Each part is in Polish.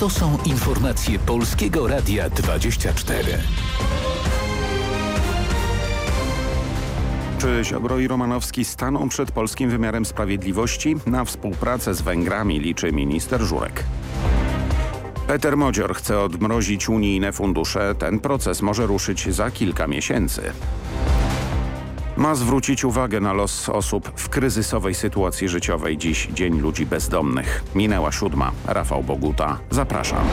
To są informacje Polskiego Radia 24. Czy Ziobro i Romanowski staną przed polskim wymiarem sprawiedliwości? Na współpracę z Węgrami liczy minister Żurek. Peter Modzior chce odmrozić unijne fundusze. Ten proces może ruszyć za kilka miesięcy. Ma zwrócić uwagę na los osób w kryzysowej sytuacji życiowej. Dziś Dzień Ludzi Bezdomnych. Minęła siódma. Rafał Boguta. Zapraszam.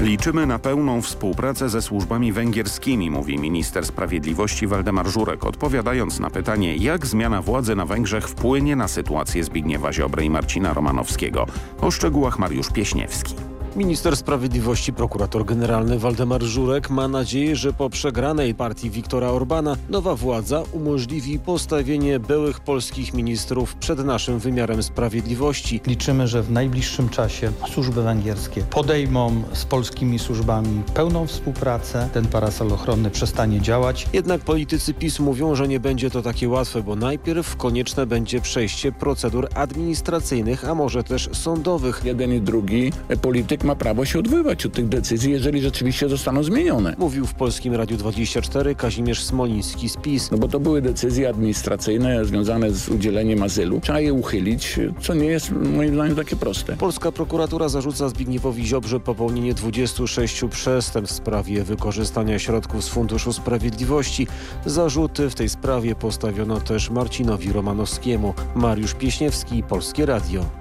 Liczymy na pełną współpracę ze służbami węgierskimi, mówi minister sprawiedliwości Waldemar Żurek, odpowiadając na pytanie, jak zmiana władzy na Węgrzech wpłynie na sytuację Zbigniewa Ziobry i Marcina Romanowskiego. O szczegółach Mariusz Pieśniewski. Minister Sprawiedliwości, prokurator generalny Waldemar Żurek ma nadzieję, że po przegranej partii Viktora Orbana nowa władza umożliwi postawienie byłych polskich ministrów przed naszym wymiarem sprawiedliwości. Liczymy, że w najbliższym czasie służby węgierskie podejmą z polskimi służbami pełną współpracę. Ten parasol ochronny przestanie działać. Jednak politycy PiS mówią, że nie będzie to takie łatwe, bo najpierw konieczne będzie przejście procedur administracyjnych, a może też sądowych. Jeden i drugi polityk ma prawo się odwoływać od tych decyzji, jeżeli rzeczywiście zostaną zmienione. Mówił w Polskim Radiu 24 Kazimierz Smoliński z PiS. No bo to były decyzje administracyjne związane z udzieleniem azylu. Trzeba je uchylić, co nie jest moim zdaniem takie proste. Polska prokuratura zarzuca Zbigniewowi Ziobrze popełnienie 26 przestępstw w sprawie wykorzystania środków z Funduszu Sprawiedliwości. Zarzuty w tej sprawie postawiono też Marcinowi Romanowskiemu. Mariusz Pieśniewski, Polskie Radio.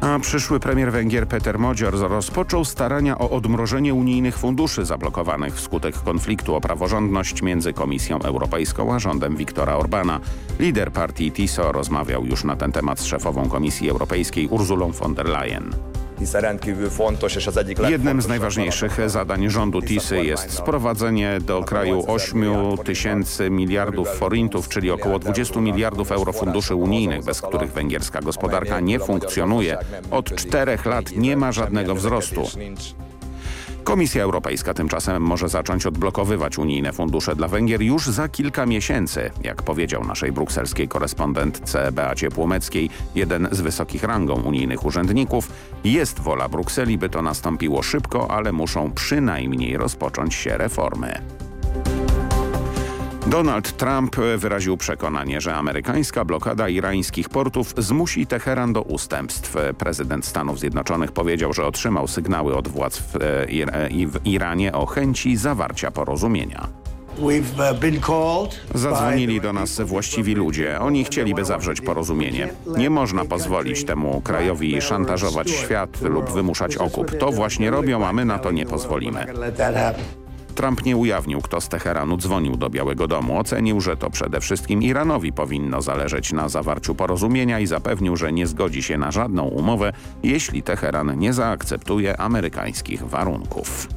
A przyszły premier Węgier Peter Modzior rozpoczął starania o odmrożenie unijnych funduszy zablokowanych wskutek konfliktu o praworządność między Komisją Europejską a rządem Viktora Orbana. Lider partii TISO rozmawiał już na ten temat z szefową Komisji Europejskiej Urzulą von der Leyen. Jednym z najważniejszych zadań rządu TISY jest sprowadzenie do kraju 8 tysięcy miliardów forintów, czyli około 20 miliardów euro funduszy unijnych, bez których węgierska gospodarka nie funkcjonuje. Od czterech lat nie ma żadnego wzrostu. Komisja Europejska tymczasem może zacząć odblokowywać unijne fundusze dla Węgier już za kilka miesięcy. Jak powiedział naszej brukselskiej korespondentce Beacie Płomeckiej, jeden z wysokich rangą unijnych urzędników, jest wola Brukseli, by to nastąpiło szybko, ale muszą przynajmniej rozpocząć się reformy. Donald Trump wyraził przekonanie, że amerykańska blokada irańskich portów zmusi Teheran do ustępstw. Prezydent Stanów Zjednoczonych powiedział, że otrzymał sygnały od władz w, w Iranie o chęci zawarcia porozumienia. Zadzwonili do nas właściwi ludzie. Oni chcieliby zawrzeć porozumienie. Nie można pozwolić temu krajowi szantażować świat lub wymuszać okup. To właśnie robią, a my na to nie pozwolimy. Trump nie ujawnił, kto z Teheranu dzwonił do Białego Domu. Ocenił, że to przede wszystkim Iranowi powinno zależeć na zawarciu porozumienia i zapewnił, że nie zgodzi się na żadną umowę, jeśli Teheran nie zaakceptuje amerykańskich warunków.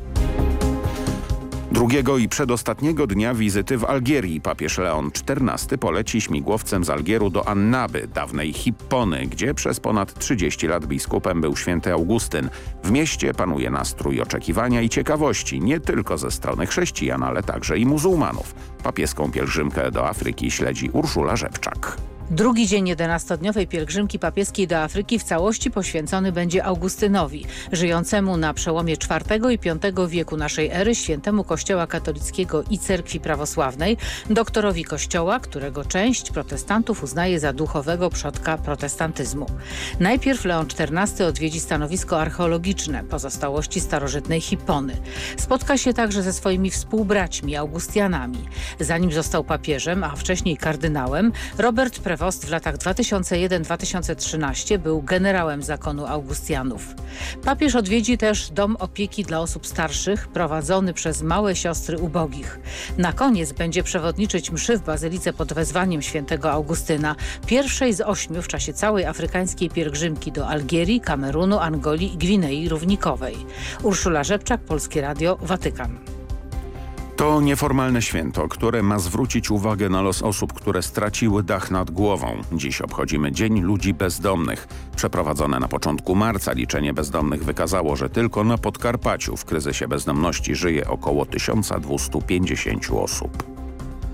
Drugiego i przedostatniego dnia wizyty w Algierii papież Leon XIV poleci śmigłowcem z Algieru do Annaby, dawnej Hippony, gdzie przez ponad 30 lat biskupem był święty Augustyn. W mieście panuje nastrój oczekiwania i ciekawości, nie tylko ze strony chrześcijan, ale także i muzułmanów. Papieską pielgrzymkę do Afryki śledzi Urszula Rzepczak. Drugi dzień 11-dniowej pielgrzymki papieskiej do Afryki w całości poświęcony będzie Augustynowi, żyjącemu na przełomie IV i V wieku naszej ery świętemu Kościoła katolickiego i Cerkwi Prawosławnej, doktorowi Kościoła, którego część protestantów uznaje za duchowego przodka protestantyzmu. Najpierw Leon XIV odwiedzi stanowisko archeologiczne pozostałości starożytnej Hippony. Spotka się także ze swoimi współbraćmi Augustianami. Zanim został papieżem, a wcześniej kardynałem, Robert Prevost w latach 2001-2013 był generałem zakonu Augustianów. Papież odwiedzi też dom opieki dla osób starszych prowadzony przez małe siostry ubogich. Na koniec będzie przewodniczyć mszy w bazylice pod wezwaniem świętego Augustyna, pierwszej z ośmiu w czasie całej afrykańskiej pielgrzymki do Algierii, Kamerunu, Angolii i Gwinei Równikowej. Urszula Rzepczak, Polskie Radio, Watykan. To nieformalne święto, które ma zwrócić uwagę na los osób, które straciły dach nad głową. Dziś obchodzimy Dzień Ludzi Bezdomnych. Przeprowadzone na początku marca liczenie bezdomnych wykazało, że tylko na Podkarpaciu w kryzysie bezdomności żyje około 1250 osób.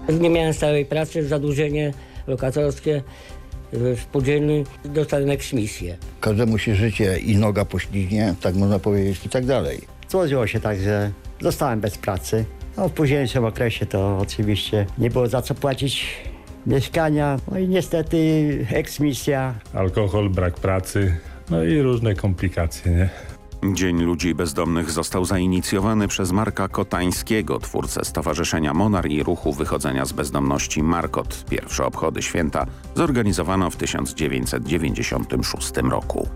Nie miałem stałej pracy, zadłużenie lokatorskie. spółdzielny dostanę eksmisję. Każdemu się życie i noga poślizgnie, tak można powiedzieć i tak dalej. Złożyło się tak, że zostałem bez pracy. No, w późniejszym okresie to oczywiście nie było za co płacić mieszkania. No i niestety eksmisja. Alkohol, brak pracy, no i różne komplikacje, nie? Dzień Ludzi Bezdomnych został zainicjowany przez Marka Kotańskiego, twórcę Stowarzyszenia Monar i Ruchu Wychodzenia z Bezdomności Markot. Pierwsze obchody święta zorganizowano w 1996 roku.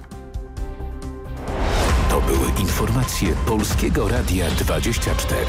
To były informacje Polskiego Radia 24.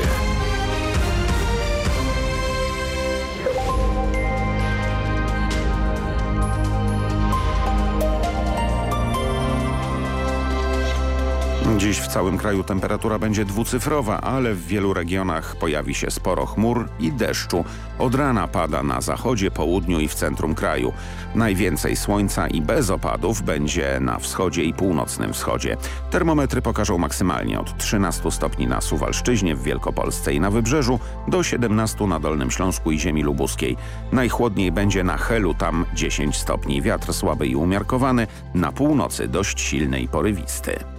Dziś w całym kraju temperatura będzie dwucyfrowa, ale w wielu regionach pojawi się sporo chmur i deszczu. Od rana pada na zachodzie, południu i w centrum kraju. Najwięcej słońca i bez opadów będzie na wschodzie i północnym wschodzie. Termometry pokażą maksymalnie od 13 stopni na Suwalszczyźnie, w Wielkopolsce i na Wybrzeżu do 17 na Dolnym Śląsku i ziemi lubuskiej. Najchłodniej będzie na Helu, tam 10 stopni. Wiatr słaby i umiarkowany, na północy dość silny i porywisty.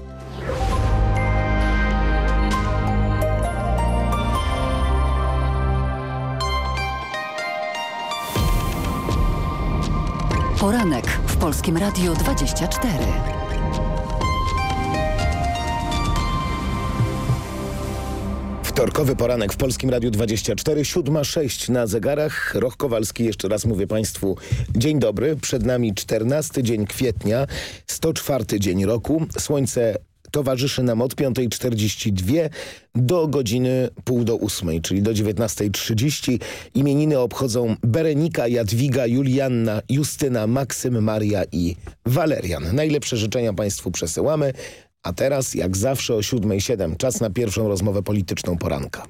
Poranek w Polskim Radiu 24. Wtorkowy poranek w Polskim Radiu 24, 7.06 na zegarach. Roch Kowalski, jeszcze raz mówię Państwu dzień dobry. Przed nami 14 dzień kwietnia, 104 dzień roku. Słońce towarzyszy nam od 5.42 do godziny pół do ósmej, czyli do 19.30. Imieniny obchodzą Berenika, Jadwiga, Julianna, Justyna, Maksym, Maria i Walerian. Najlepsze życzenia Państwu przesyłamy. A teraz, jak zawsze o 7.07, czas na pierwszą rozmowę polityczną poranka.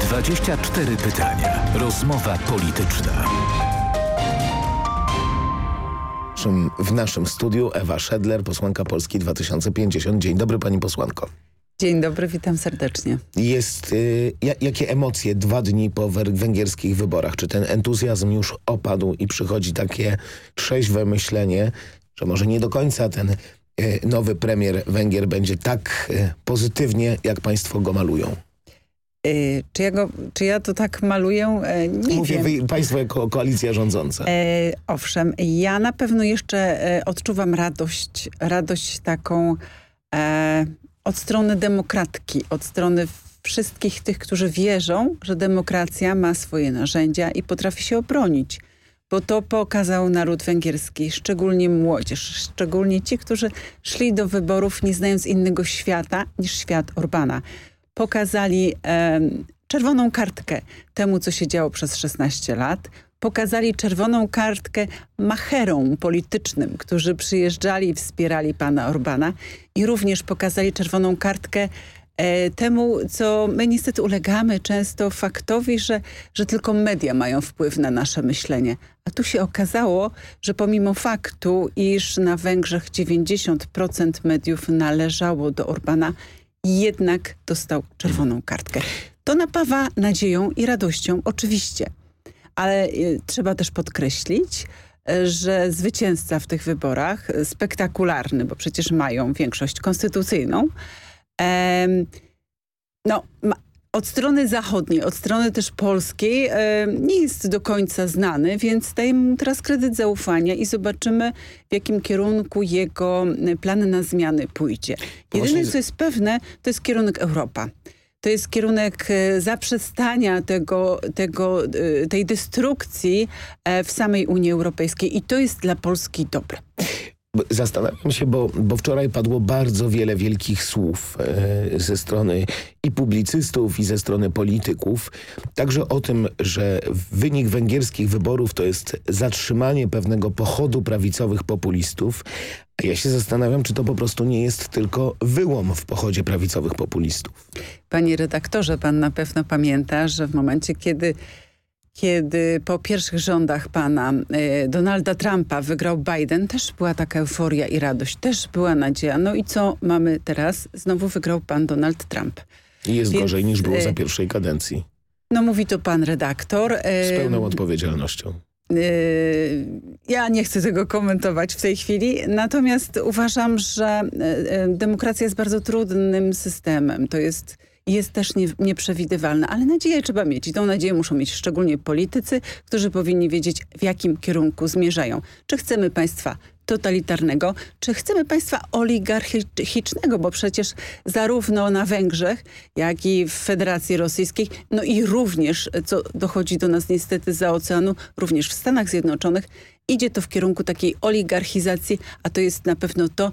24 pytania. Rozmowa polityczna. W naszym studiu Ewa Szedler, posłanka Polski 2050. Dzień dobry pani posłanko. Dzień dobry, witam serdecznie. Jest, y, jakie emocje dwa dni po węgierskich wyborach? Czy ten entuzjazm już opadł i przychodzi takie trzeźwe myślenie, że może nie do końca ten y, nowy premier Węgier będzie tak y, pozytywnie, jak państwo go malują? Yy, czy, ja go, czy ja to tak maluję? E, nie Mówię wiem. Wy, państwo jako koalicja rządząca. E, owszem, ja na pewno jeszcze odczuwam radość, radość taką e, od strony demokratki, od strony wszystkich tych, którzy wierzą, że demokracja ma swoje narzędzia i potrafi się obronić. Bo to pokazał naród węgierski, szczególnie młodzież, szczególnie ci, którzy szli do wyborów nie znając innego świata niż świat Orbana pokazali e, czerwoną kartkę temu, co się działo przez 16 lat. Pokazali czerwoną kartkę macherom politycznym, którzy przyjeżdżali i wspierali pana Orbana. I również pokazali czerwoną kartkę e, temu, co my niestety ulegamy często faktowi, że, że tylko media mają wpływ na nasze myślenie. A tu się okazało, że pomimo faktu, iż na Węgrzech 90% mediów należało do Orbana, jednak dostał czerwoną kartkę. To napawa nadzieją i radością, oczywiście. Ale y, trzeba też podkreślić, y, że zwycięzca w tych wyborach, y, spektakularny, bo przecież mają większość konstytucyjną, no, ma, od strony zachodniej, od strony też polskiej e, nie jest do końca znany, więc dajemy mu teraz kredyt zaufania i zobaczymy, w jakim kierunku jego plan na zmiany pójdzie. Jedyne, co jest pewne, to jest kierunek Europa. To jest kierunek e, zaprzestania tego, tego, e, tej destrukcji e, w samej Unii Europejskiej i to jest dla Polski dobre. Zastanawiam się, bo, bo wczoraj padło bardzo wiele wielkich słów e, ze strony i publicystów, i ze strony polityków. Także o tym, że wynik węgierskich wyborów to jest zatrzymanie pewnego pochodu prawicowych populistów. A ja się zastanawiam, czy to po prostu nie jest tylko wyłom w pochodzie prawicowych populistów. Panie redaktorze, pan na pewno pamięta, że w momencie, kiedy kiedy po pierwszych rządach pana y, Donalda Trumpa wygrał Biden, też była taka euforia i radość, też była nadzieja. No i co mamy teraz? Znowu wygrał pan Donald Trump. I jest Więc, gorzej niż było y, za pierwszej kadencji. No mówi to pan redaktor. Z pełną odpowiedzialnością. ja nie chcę tego komentować w tej chwili, natomiast uważam, że demokracja jest bardzo trudnym systemem. To jest jest też nie, nieprzewidywalna, ale nadzieję trzeba mieć i tą nadzieję muszą mieć szczególnie politycy, którzy powinni wiedzieć w jakim kierunku zmierzają. Czy chcemy państwa totalitarnego, czy chcemy państwa oligarchicznego, bo przecież zarówno na Węgrzech, jak i w Federacji Rosyjskiej, no i również, co dochodzi do nas niestety za oceanu, również w Stanach Zjednoczonych, idzie to w kierunku takiej oligarchizacji, a to jest na pewno to,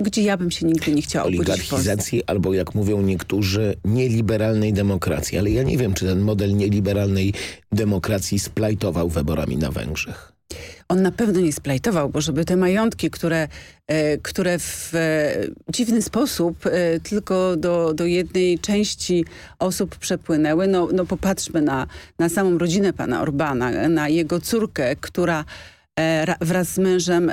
gdzie ja bym się nigdy nie chciała Oligarchizacji albo jak mówią niektórzy nieliberalnej demokracji. Ale ja nie wiem, czy ten model nieliberalnej demokracji splajtował wyborami na Węgrzech on na pewno nie splajtował, bo żeby te majątki, które, e, które w e, dziwny sposób e, tylko do, do jednej części osób przepłynęły, no, no popatrzmy na, na samą rodzinę pana Orbana, na jego córkę, która wraz z mężem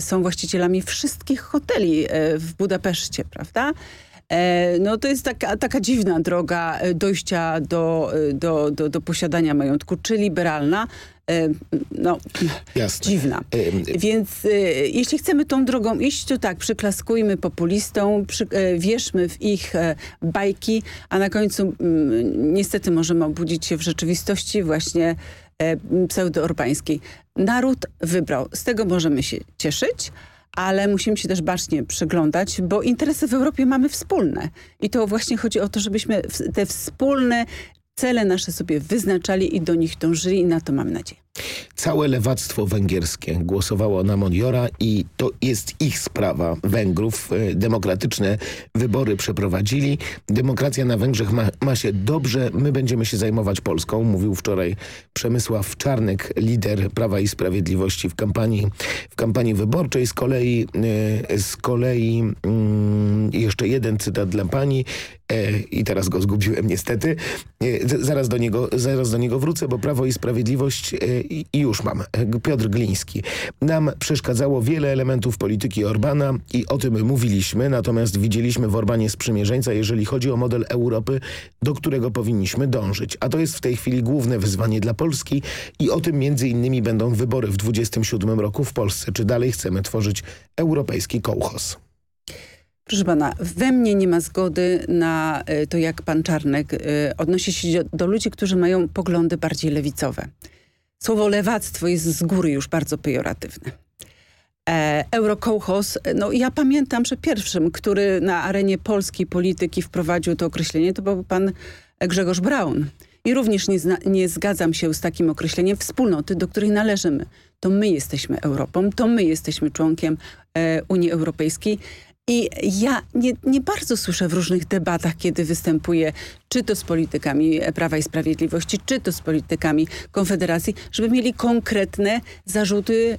są właścicielami wszystkich hoteli w Budapeszcie, prawda? No to jest taka, taka dziwna droga dojścia do, do, do, do posiadania majątku, czy liberalna, no, Jasne. dziwna. Więc e, jeśli chcemy tą drogą iść, to tak, przyklaskujmy populistom, przy, e, wierzmy w ich e, bajki, a na końcu niestety możemy obudzić się w rzeczywistości właśnie pseudo-orbańskiej. Naród wybrał. Z tego możemy się cieszyć, ale musimy się też bacznie przyglądać, bo interesy w Europie mamy wspólne. I to właśnie chodzi o to, żebyśmy te wspólne cele nasze sobie wyznaczali i do nich dążyli i na to mam nadzieję. Całe lewactwo węgierskie głosowało na Moniora i to jest ich sprawa Węgrów. E, demokratyczne wybory przeprowadzili. Demokracja na Węgrzech ma, ma się dobrze. My będziemy się zajmować Polską, mówił wczoraj Przemysław Czarnek, lider Prawa i Sprawiedliwości w kampanii, w kampanii wyborczej. Z kolei, e, z kolei mm, jeszcze jeden cytat dla pani e, i teraz go zgubiłem niestety. zaraz, do niego, zaraz do niego wrócę, bo Prawo i Sprawiedliwość i, już mam. Piotr Gliński. Nam przeszkadzało wiele elementów polityki Orbana i o tym mówiliśmy, natomiast widzieliśmy w Orbanie sprzymierzeńca, jeżeli chodzi o model Europy, do którego powinniśmy dążyć. A to jest w tej chwili główne wyzwanie dla Polski i o tym między innymi będą wybory w 27 roku w Polsce. Czy dalej chcemy tworzyć europejski kołchos? Proszę pana, we mnie nie ma zgody na e, to, jak pan Czarnek e, odnosi się do ludzi, którzy mają poglądy bardziej lewicowe. Słowo lewactwo jest z góry już bardzo pejoratywne. E, Eurokołchos, no ja pamiętam, że pierwszym, który na arenie polskiej polityki wprowadził to określenie, to był pan Grzegorz Braun. I również nie, nie zgadzam się z takim określeniem wspólnoty, do której należymy. To my jesteśmy Europą, to my jesteśmy członkiem e, Unii Europejskiej i ja nie, nie bardzo słyszę w różnych debatach, kiedy występuję, czy to z politykami Prawa i Sprawiedliwości, czy to z politykami Konfederacji, żeby mieli konkretne zarzuty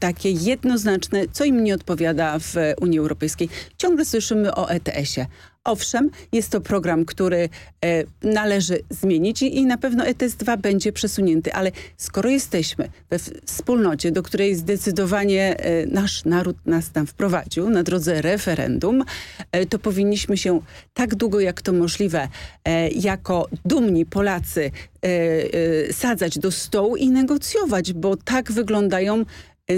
takie jednoznaczne, co im nie odpowiada w Unii Europejskiej. Ciągle słyszymy o ETS-ie, Owszem, jest to program, który e, należy zmienić i, i na pewno ETS-2 będzie przesunięty, ale skoro jesteśmy we wspólnocie, do której zdecydowanie e, nasz naród nas tam wprowadził na drodze referendum, e, to powinniśmy się tak długo jak to możliwe e, jako dumni Polacy e, e, sadzać do stołu i negocjować, bo tak wyglądają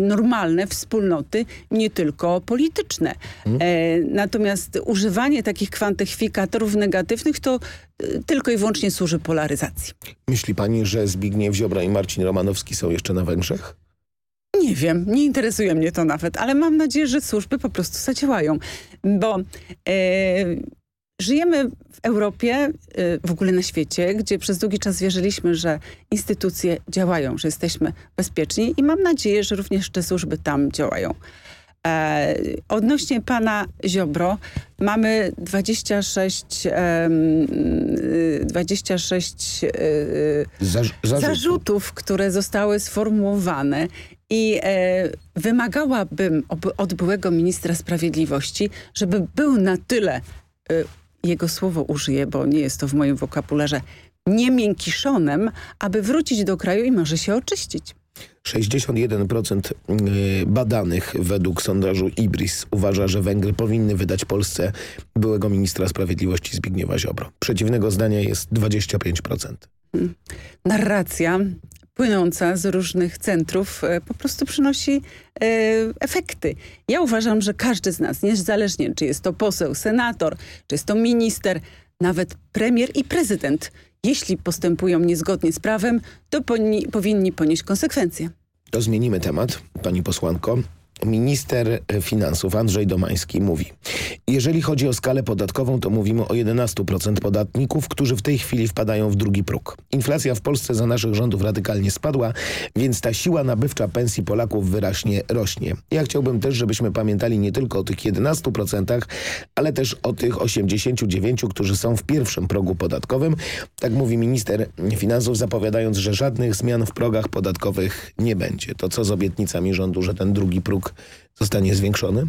normalne wspólnoty, nie tylko polityczne. Hmm. E, natomiast używanie takich kwantyfikatorów negatywnych to y, tylko i wyłącznie służy polaryzacji. Myśli pani, że Zbigniew Ziobra i Marcin Romanowski są jeszcze na Węgrzech? Nie wiem, nie interesuje mnie to nawet, ale mam nadzieję, że służby po prostu zadziałają, bo e, Żyjemy w Europie, y, w ogóle na świecie, gdzie przez długi czas wierzyliśmy, że instytucje działają, że jesteśmy bezpieczni i mam nadzieję, że również te służby tam działają. E, odnośnie pana Ziobro mamy 26, e, 26 e, Zarz zarzutów, które zostały sformułowane i e, wymagałabym od byłego ministra sprawiedliwości, żeby był na tyle e, jego słowo użyję, bo nie jest to w moim wokabularze, niemiękiszonem, aby wrócić do kraju i może się oczyścić. 61% y, badanych według sondażu IBRIS uważa, że Węgry powinny wydać Polsce byłego ministra sprawiedliwości Zbigniewa Ziobro. Przeciwnego zdania jest 25%. Hmm. Narracja płynąca z różnych centrów e, po prostu przynosi e, efekty. Ja uważam, że każdy z nas, niezależnie czy jest to poseł, senator, czy jest to minister, nawet premier i prezydent, jeśli postępują niezgodnie z prawem, to powinni ponieść konsekwencje. To zmienimy temat, pani posłanko. Minister finansów Andrzej Domański mówi jeżeli chodzi o skalę podatkową to mówimy o 11% podatników, którzy w tej chwili wpadają w drugi próg. Inflacja w Polsce za naszych rządów radykalnie spadła, więc ta siła nabywcza pensji Polaków wyraźnie rośnie. Ja chciałbym też, żebyśmy pamiętali nie tylko o tych 11%, ale też o tych 89%, którzy są w pierwszym progu podatkowym. Tak mówi minister finansów zapowiadając, że żadnych zmian w progach podatkowych nie będzie. To co z obietnicami rządu, że ten drugi próg zostanie zwiększony?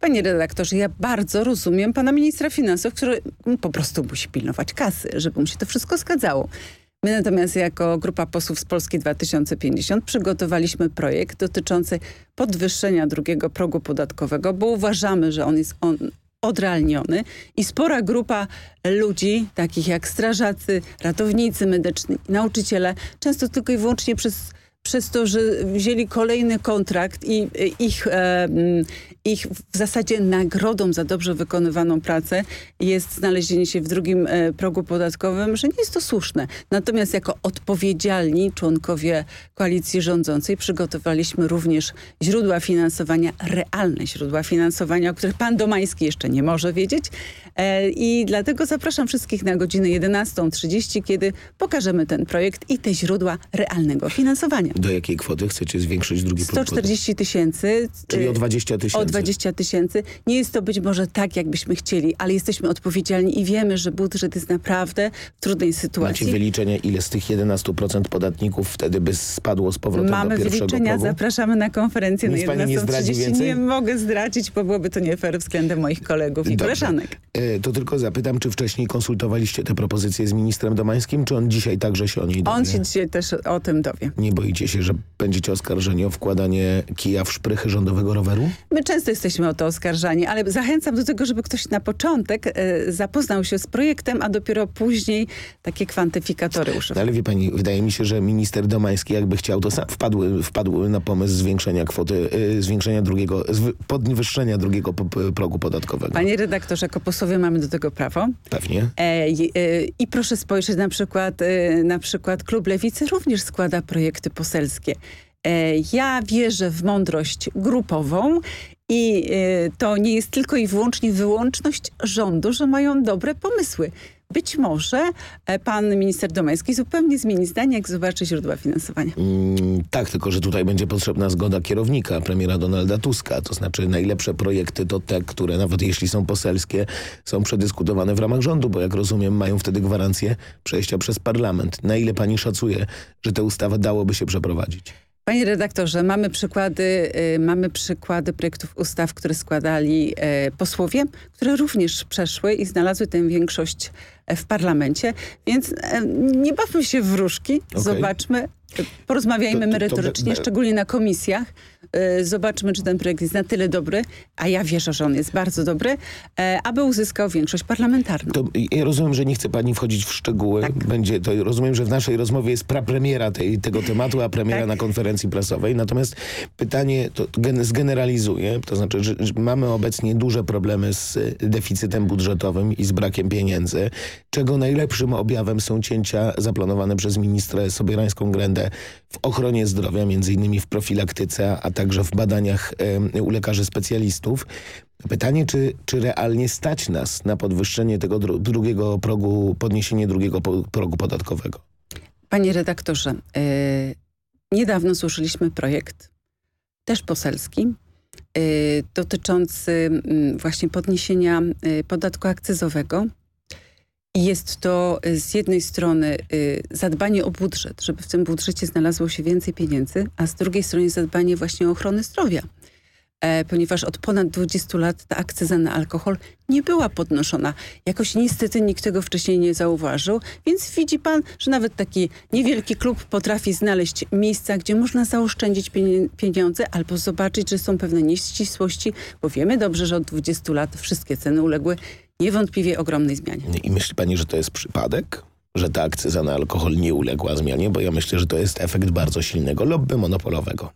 Panie redaktorze, ja bardzo rozumiem pana ministra finansów, który po prostu musi pilnować kasy, żeby mu się to wszystko zgadzało. My natomiast jako grupa posłów z Polski 2050 przygotowaliśmy projekt dotyczący podwyższenia drugiego progu podatkowego, bo uważamy, że on jest on odrealniony i spora grupa ludzi, takich jak strażacy, ratownicy medyczni, nauczyciele, często tylko i wyłącznie przez przez to, że wzięli kolejny kontrakt i ich, e, ich w zasadzie nagrodą za dobrze wykonywaną pracę jest znalezienie się w drugim e, progu podatkowym, że nie jest to słuszne. Natomiast jako odpowiedzialni członkowie koalicji rządzącej przygotowaliśmy również źródła finansowania, realne źródła finansowania, o których pan Domański jeszcze nie może wiedzieć. E, I dlatego zapraszam wszystkich na godzinę 11.30, kiedy pokażemy ten projekt i te źródła realnego finansowania. Do jakiej kwoty chcecie zwiększyć drugi 140 tysięcy. Czyli o 20 tysięcy. O 20 tysięcy. Nie jest to być może tak, jakbyśmy chcieli, ale jesteśmy odpowiedzialni i wiemy, że budżet jest naprawdę w trudnej sytuacji. Macie wyliczenia, ile z tych 11% podatników wtedy by spadło z powrotem Mamy do pierwszego wyliczenia, progu? zapraszamy na konferencję Nic na 11.30. nie? Nie mogę zdradzić, bo byłoby to nie fair względem moich kolegów i Dobrze. koleżanek. E, to tylko zapytam, czy wcześniej konsultowaliście te propozycje z ministrem Domańskim, czy on dzisiaj także się o niej dowie? On się dzisiaj też o tym dowie. Nie boicie się, że będziecie oskarżeni o wkładanie kija w szprychy rządowego roweru? My często jesteśmy o to oskarżani, ale zachęcam do tego, żeby ktoś na początek e, zapoznał się z projektem, a dopiero później takie kwantyfikatory używał. No ale wie pani, wydaje mi się, że minister Domański jakby chciał, to sam wpadły, wpadły na pomysł zwiększenia kwoty, y, zwiększenia drugiego, podwyższenia drugiego progu podatkowego. Panie redaktorze, jako posłowie mamy do tego prawo. Pewnie. E, i- e, I proszę spojrzeć na przykład, e, na przykład Klub Lewicy również składa projekty poselskie. E, Ja wierzę w mądrość grupową i e, to nie jest tylko i wyłącznie wyłączność rządu, że mają dobre pomysły. Być może e, pan minister Domański zupełnie zmieni zdanie, jak zobaczy źródła finansowania. Mm, tak, tylko że tutaj będzie potrzebna zgoda kierownika, premiera Donalda Tuska. To znaczy najlepsze projekty to te, które nawet jeśli są poselskie, są przedyskutowane w ramach rządu, bo jak rozumiem mają wtedy gwarancję przejścia przez parlament. Na ile pani szacuje, że tę ustawę dałoby się przeprowadzić? Panie redaktorze, mamy przykłady, y, mamy przykłady projektów ustaw, które składali e, posłowie, które również przeszły i znalazły tę większość e, w parlamencie, więc e, nie bawmy się w wróżki, Okej. zobaczmy, porozmawiajmy To- to- to merytorycznie, be- szczególnie na komisjach, zobaczmy, czy ten projekt jest na tyle dobry, a ja wierzę, że on jest bardzo dobry, e, aby uzyskał większość parlamentarną. To ja rozumiem, że nie chce pani wchodzić w szczegóły. Tak. Będzie, to rozumiem, że w naszej rozmowie jest prapremiera tej, tego tematu, a premiera Tak. na konferencji prasowej. Natomiast pytanie to gen, zgeneralizuję. To znaczy, że, że mamy obecnie duże problemy z y, deficytem budżetowym i z brakiem pieniędzy, czego najlepszym objawem są cięcia zaplanowane przez ministrę Sobierańską Grendę w ochronie zdrowia, między innymi w profilaktyce, a także w badaniach u lekarzy specjalistów. Pytanie, czy, czy realnie stać nas na podwyższenie tego dru drugiego progu, podniesienie drugiego progu podatkowego? Panie redaktorze, e, niedawno złożyliśmy projekt, też poselski, e, dotyczący właśnie podniesienia e, podatku akcyzowego. Jest to e, z jednej strony e, zadbanie o budżet, żeby w tym budżecie znalazło się więcej pieniędzy, a z drugiej strony zadbanie właśnie o ochronę zdrowia. E, ponieważ od ponad 20 lat ta akcyza na alkohol nie była podnoszona. Jakoś niestety nikt tego wcześniej nie zauważył, więc widzi pan, że nawet taki niewielki klub potrafi znaleźć miejsca, gdzie można zaoszczędzić pieniądze albo zobaczyć, że są pewne nieścisłości, bo wiemy dobrze, że od 20 lat wszystkie ceny uległy niewątpliwie ogromnej zmianie. I myśli pani, że to jest przypadek? że ta akcyza na alkohol nie uległa zmianie, bo ja myślę, że to jest efekt bardzo silnego lobby monopolowego.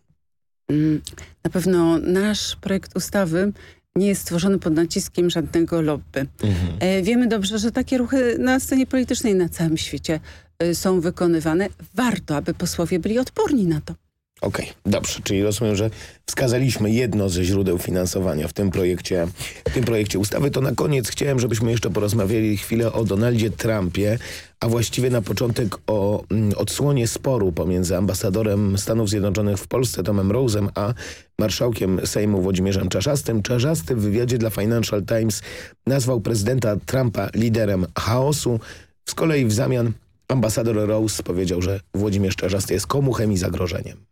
Mm, na pewno nasz projekt ustawy nie jest stworzony pod naciskiem żadnego lobby. Mhm. E, wiemy dobrze, że takie ruchy na scenie politycznej na całym świecie e, są wykonywane. Warto, aby posłowie byli odporni na to. Okej, okay, dobrze. Czyli rozumiem, że wskazaliśmy jedno ze źródeł finansowania w tym projekcie, w tym projekcie ustawy. To na koniec chciałem, żebyśmy jeszcze porozmawiali chwilę o Donaldzie Trumpie, a właściwie na początek o mm, odsłonie sporu pomiędzy ambasadorem Stanów Zjednoczonych w Polsce Tomem Rose'em, a marszałkiem Sejmu Włodzimierzem Czarzastym. Czarzasty w wywiadzie dla Financial Times nazwał prezydenta Trumpa liderem chaosu. Z kolei w zamian ambasador Rose powiedział, że Włodzimierz Czarzasty jest komuchem i zagrożeniem.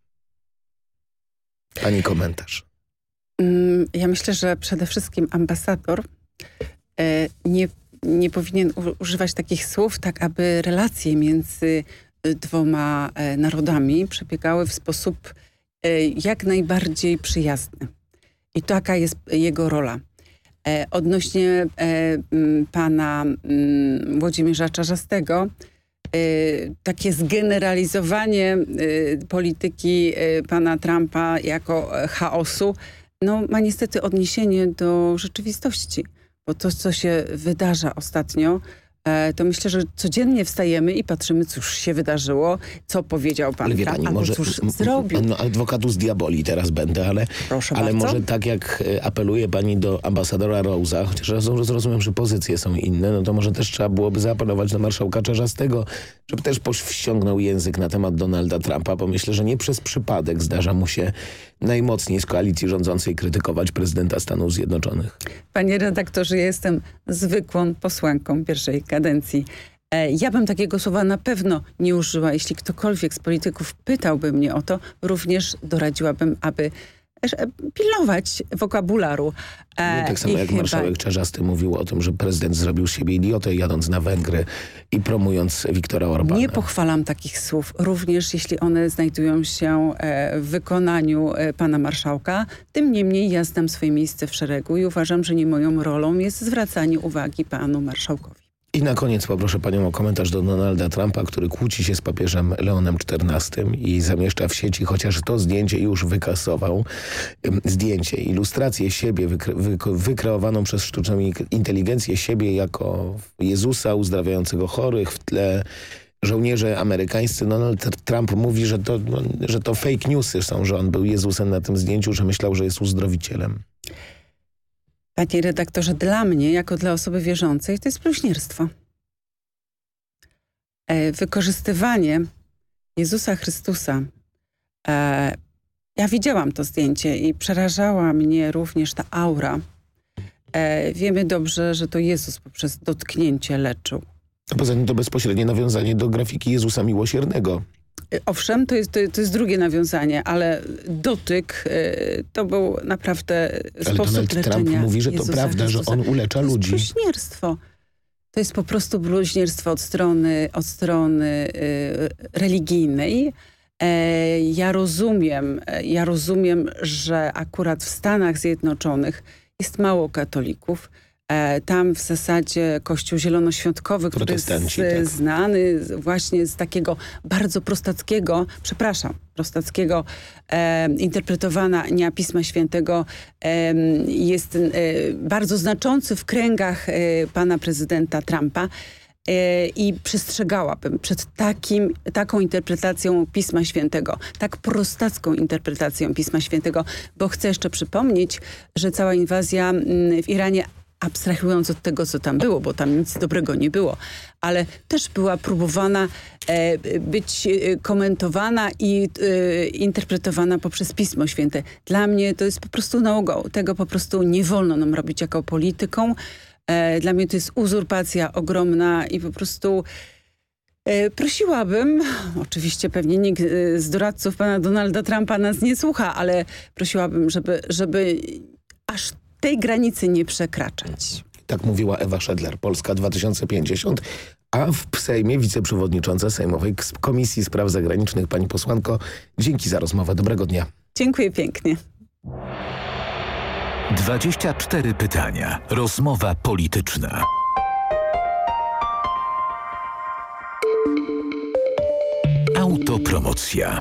Pani komentarz. Mm, ja myślę, że przede wszystkim ambasador e, nie, nie powinien używać takich słów, tak aby relacje między e, dwoma e, narodami przebiegały w sposób jak najbardziej przyjazny. I taka jest jego rola. Odnośnie pana Włodzimierza Czarzastego, takie zgeneralizowanie y, polityki y, pana Trumpa jako chaosu no, ma niestety odniesienie do rzeczywistości. Bo to, co się wydarza ostatnio, E, to myślę, że codziennie wstajemy i patrzymy, cóż się wydarzyło, co powiedział pan ale pani, może, cóż zrobił. No, adwokatus diaboli teraz będę, ale, Proszę ale bardzo. może tak jak e, apeluje pani do ambasadora Rose'a, chociaż rozumiem, że pozycje są inne, no to może też trzeba byłoby zaapelować do marszałka Czarzastego, żeby też powściągnął język na temat Donalda Trumpa, bo myślę, że nie przez przypadek zdarza mu się najmocniej z koalicji rządzącej krytykować prezydenta Stanów Zjednoczonych. Panie redaktorze, ja jestem zwykłą posłanką pierwszej kadencji. E, ja bym takiego słowa na pewno nie użyła. Jeśli ktokolwiek z polityków pytałby mnie o to, również doradziłabym, aby pilnować wokabularu. E, no, tak samo jak chyba... marszałek Czarzasty mówił o tym, że prezydent zrobił z siebie idiotę jadąc na Węgry i promując Wiktora Orbana. Nie pochwalam takich słów, również jeśli one znajdują się e, w wykonaniu e, pana marszałka. Tym niemniej ja znam swoje miejsce w szeregu i uważam, że nie moją rolą jest zwracanie uwagi panu marszałkowi. I na koniec poproszę panią o komentarz do Donalda Trumpa, który kłóci się z papieżem Leonem XIV i zamieszcza w sieci, chociaż to zdjęcie już wykasował. Zdjęcie, ilustrację siebie wykre, wykreowaną przez sztuczną inteligencję siebie jako Jezusa uzdrawiającego chorych w tle żołnierze amerykańscy. Donald Trump mówi, że to, że to fake newsy są, że on był Jezusem na tym zdjęciu, że myślał, że jest uzdrowicielem. Panie redaktorze, dla mnie, jako dla osoby wierzącej, to jest bluźnierstwo. E, wykorzystywanie Jezusa Chrystusa. E, ja widziałam to zdjęcie i przerażała mnie również ta aura. E, wiemy dobrze, że to Jezus poprzez dotknięcie leczył. A poza tym to bezpośrednie nawiązanie do grafiki Jezusa Miłosiernego. Owszem, to jest, to, to, jest drugie nawiązanie, ale dotyk y, to był naprawdę ale sposób Donald leczenia Trump mówi, że to Jezusa prawda, Chrystusa. że on ulecza ludzi. To jest bluźnierstwo. To jest po prostu bluźnierstwo od strony, od strony y, religijnej. E, ja rozumiem, e, ja rozumiem, że akurat w Stanach Zjednoczonych jest mało katolików, E, tam w zasadzie Kościół Zielonoświątkowy, który jest tak. znany właśnie z takiego bardzo prostackiego, przepraszam, prostackiego e, interpretowania Pisma Świętego e, jest e, bardzo znaczący w kręgach e, pana prezydenta Trumpa e, i przestrzegałabym przed takim, taką interpretacją Pisma Świętego, tak prostacką interpretacją Pisma Świętego, bo chcę jeszcze przypomnieć, że cała inwazja w Iranie abstrahując od tego, co tam było, bo tam nic dobrego nie było, ale też była próbowana e, być e, komentowana i e, interpretowana poprzez Pismo Święte. Dla mnie to jest po prostu no-go. Tego po prostu nie wolno nam robić jako polityką. E, dla mnie to jest uzurpacja ogromna i po prostu e, prosiłabym, oczywiście pewnie nikt e, z doradców pana Donalda Trumpa nas nie słucha, ale prosiłabym, żeby, żeby tej granicy nie przekraczać. Tak mówiła Ewa Szedler, Polska 2050. A w Sejmie wiceprzewodnicząca Sejmowej Komisji Spraw Zagranicznych, pani posłanko, dzięki za rozmowę. Dobrego dnia. Dziękuję pięknie. 24 pytania. Rozmowa polityczna. Autopromocja.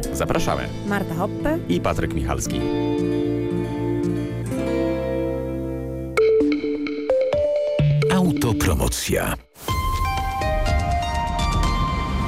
Zapraszamy. Marta Hoppe i Patryk Michalski. Autopromocja.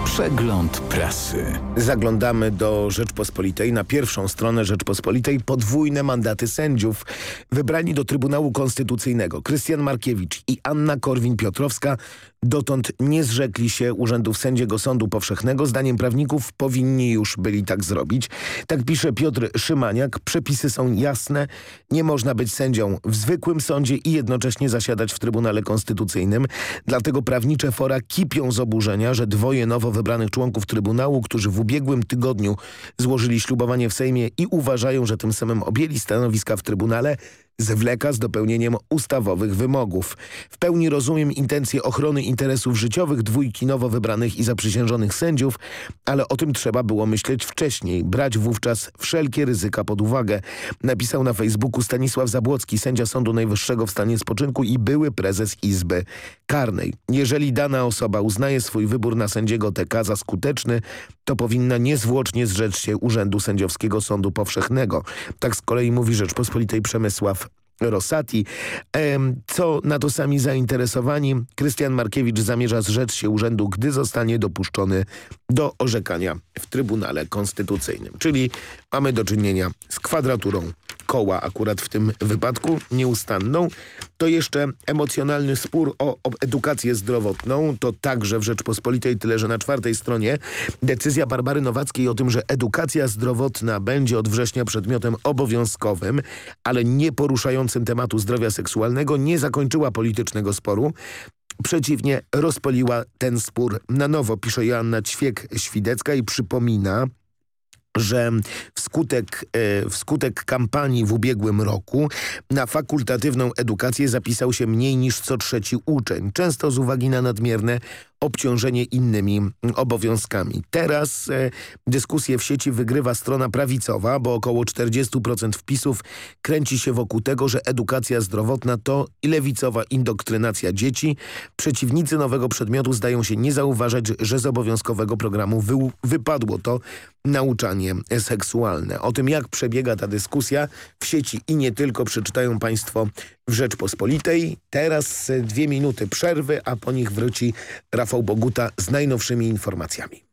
Przegląd prasy. Zaglądamy do Rzeczpospolitej. Na pierwszą stronę Rzeczpospolitej podwójne mandaty sędziów. Wybrani do Trybunału Konstytucyjnego Krystian Markiewicz i Anna Korwin-Piotrowska dotąd nie zrzekli się urzędów sędziego Sądu Powszechnego. Zdaniem prawników powinni już byli tak zrobić. Tak pisze Piotr Szymaniak. Przepisy są jasne. Nie można być sędzią w zwykłym sądzie i jednocześnie zasiadać w Trybunale Konstytucyjnym. Dlatego prawnicze fora kipią z oburzenia, że dwoje nowo wybranych członków Trybunału, którzy w ubiegłym tygodniu złożyli ślubowanie w Sejmie i uważają, że tym samym objęli stanowiska w Trybunale, zwleka z dopełnieniem ustawowych wymogów. W pełni rozumiem intencje ochrony interesów życiowych dwójki nowo wybranych i zaprzysiężonych sędziów, ale o tym trzeba było myśleć wcześniej, brać wówczas wszelkie ryzyka pod uwagę. Napisał na Facebooku Stanisław Zabłocki, sędzia Sądu Najwyższego w stanie spoczynku i były prezes Izby Karnej. Jeżeli dana osoba uznaje swój wybór na sędziego TK za skuteczny, to powinna niezwłocznie zrzec się urzędu sędziowskiego Sądu Powszechnego. Tak z kolei mówi Rzeczpospolitej Przemysław Rosati. Co na to sami zainteresowani? Krystian Markiewicz zamierza zrzec się urzędu, gdy zostanie dopuszczony do orzekania w Trybunale Konstytucyjnym. Czyli mamy do czynienia z kwadraturą koła akurat w tym wypadku, nieustanną. To jeszcze emocjonalny spór o, o, edukację zdrowotną. To także w Rzeczpospolitej, tyle że na czwartej stronie decyzja Barbary Nowackiej o tym, że edukacja zdrowotna będzie od września przedmiotem obowiązkowym, ale nie poruszającym tematu zdrowia seksualnego, nie zakończyła politycznego sporu. Przeciwnie, rozpoliła ten spór na nowo, pisze Joanna Ćwiek-Świdecka i przypomina, że wskutek, e, wskutek kampanii w ubiegłym roku na fakultatywną edukację zapisał się mniej niż co trzeci uczeń, często z uwagi na nadmierne obciążenie innymi obowiązkami. Teraz e, dyskusję w sieci wygrywa strona prawicowa, bo około 40% wpisów kręci się wokół tego, że edukacja zdrowotna to lewicowa indoktrynacja dzieci. Przeciwnicy nowego przedmiotu zdają się nie zauważać, że z obowiązkowego programu wy, wypadło to nauczanie seksualne. O tym, jak przebiega ta dyskusja w sieci i nie tylko przeczytają Państwo w Rzeczpospolitej. Teraz dwie minuty przerwy, a po nich wróci Rafał Boguta z najnowszymi informacjami.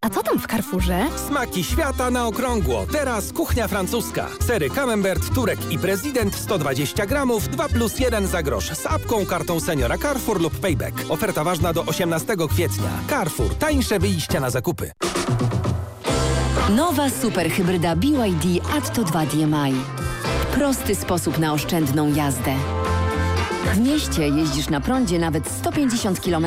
A co tam w Carrefourze? Smaki świata na okrągło. Teraz kuchnia francuska. Sery Camembert, Turek i Prezydent 120 gramów, 2 plus 1 za grosz. Z apką, kartą seniora Carrefour lub Payback. Oferta ważna do 18 kwietnia. Carrefour. Tańsze wyjścia na zakupy. Nowa superhybryda BYD Atto 2 DMI. Prosty sposób na oszczędną jazdę. W mieście jeździsz na prądzie nawet 150 km.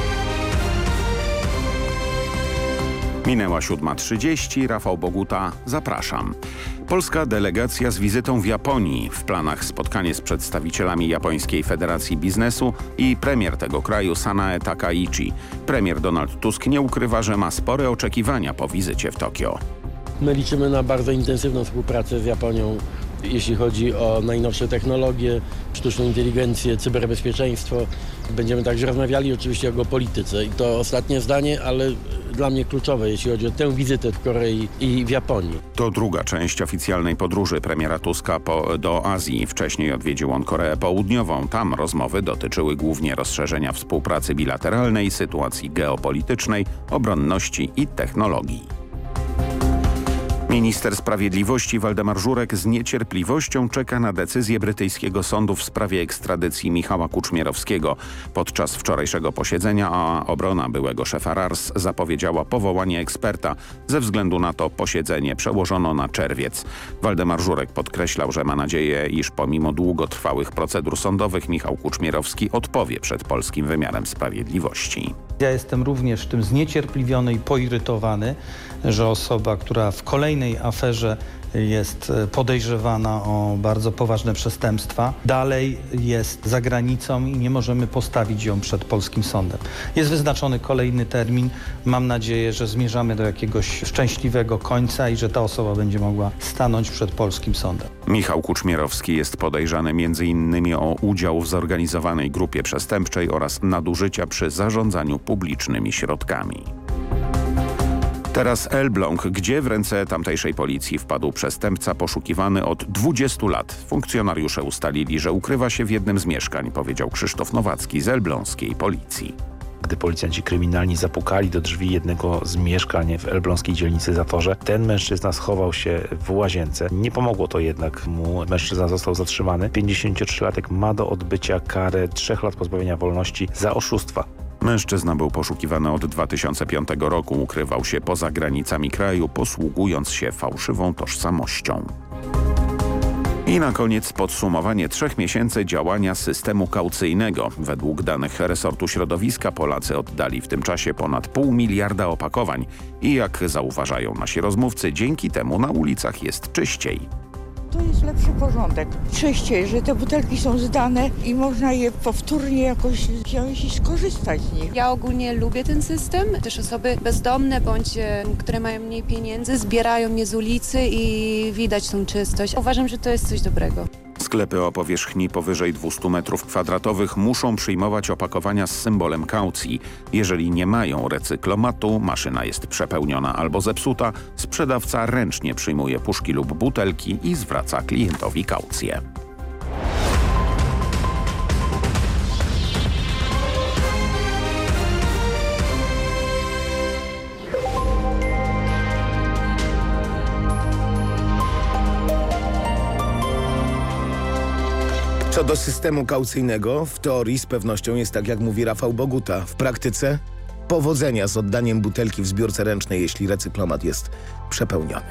Minęła 7.30, Rafał Boguta, zapraszam. Polska delegacja z wizytą w Japonii. W planach spotkanie z przedstawicielami Japońskiej Federacji Biznesu i premier tego kraju Sanae Takaichi. Premier Donald Tusk nie ukrywa, że ma spore oczekiwania po wizycie w Tokio. My liczymy na bardzo intensywną współpracę z Japonią, jeśli chodzi o najnowsze technologie, sztuczną inteligencję, cyberbezpieczeństwo. Będziemy także rozmawiali oczywiście o geopolityce i to ostatnie zdanie, ale dla mnie kluczowe, jeśli chodzi o tę wizytę w Korei i w Japonii. To druga część oficjalnej podróży premiera Tuska po, do Azji. Wcześniej odwiedził on Koreę Południową. Tam rozmowy dotyczyły głównie rozszerzenia współpracy bilateralnej, sytuacji geopolitycznej, obronności i technologii. Minister Sprawiedliwości Waldemar Żurek z niecierpliwością czeka na decyzję brytyjskiego sądu w sprawie ekstradycji Michała Kuczmierowskiego. Podczas wczorajszego posiedzenia obrona byłego szefa RARS zapowiedziała powołanie eksperta. Ze względu na to posiedzenie przełożono na czerwiec. Waldemar Żurek podkreślał, że ma nadzieję, iż pomimo długotrwałych procedur sądowych Michał Kuczmierowski odpowie przed polskim wymiarem sprawiedliwości. Ja jestem również tym zniecierpliwiony i poirytowany, że osoba, która w kolejnej aferze jest podejrzewana o bardzo poważne przestępstwa, dalej jest za granicą i nie możemy postawić ją przed polskim sądem. Jest wyznaczony kolejny termin. Mam nadzieję, że zmierzamy do jakiegoś szczęśliwego końca i że ta osoba będzie mogła stanąć przed polskim sądem. Michał Kuczmierowski jest podejrzany m.in. o udział w zorganizowanej grupie przestępczej oraz nadużycia przy zarządzaniu publicznymi środkami. Teraz Elbląg, gdzie w ręce tamtejszej policji wpadł przestępca poszukiwany od 20 lat. Funkcjonariusze ustalili, że ukrywa się w jednym z mieszkań, powiedział Krzysztof Nowacki z elbląskiej policji. Gdy policjanci kryminalni zapukali do drzwi jednego z mieszkań w elbląskiej dzielnicy Zatorze, ten mężczyzna schował się w łazience. Nie pomogło to jednak mu. Mężczyzna został zatrzymany. 53-latek ma do odbycia karę 3 lat pozbawienia wolności za oszustwa. Mężczyzna był poszukiwany od 2005 roku. Ukrywał się poza granicami kraju, posługując się fałszywą tożsamością. I na koniec podsumowanie trzech miesięcy działania systemu kaucyjnego. Według danych resortu środowiska Polacy oddali w tym czasie ponad pół miliarda opakowań. I jak zauważają nasi rozmówcy, dzięki temu na ulicach jest czyściej. To jest lepszy porządek. Czyściej, że te butelki są zdane i można je powtórnie jakoś wziąć i skorzystać z nich. Ja ogólnie lubię ten system. Też osoby bezdomne bądź e, które mają mniej pieniędzy zbierają je z ulicy i widać tą czystość. Uważam, że to jest coś dobrego. Sklepy o powierzchni powyżej 200 m2 muszą przyjmować opakowania z symbolem kaucji. Jeżeli nie mają recyklomatu, maszyna jest przepełniona albo zepsuta, sprzedawca ręcznie przyjmuje puszki lub butelki i zwraca klientowi kaucję. Co do systemu kaucyjnego, w teorii z pewnością jest tak, jak mówi Rafał Boguta. W praktyce powodzenia z oddaniem butelki w zbiórce ręcznej, jeśli recyklomat jest przepełniony.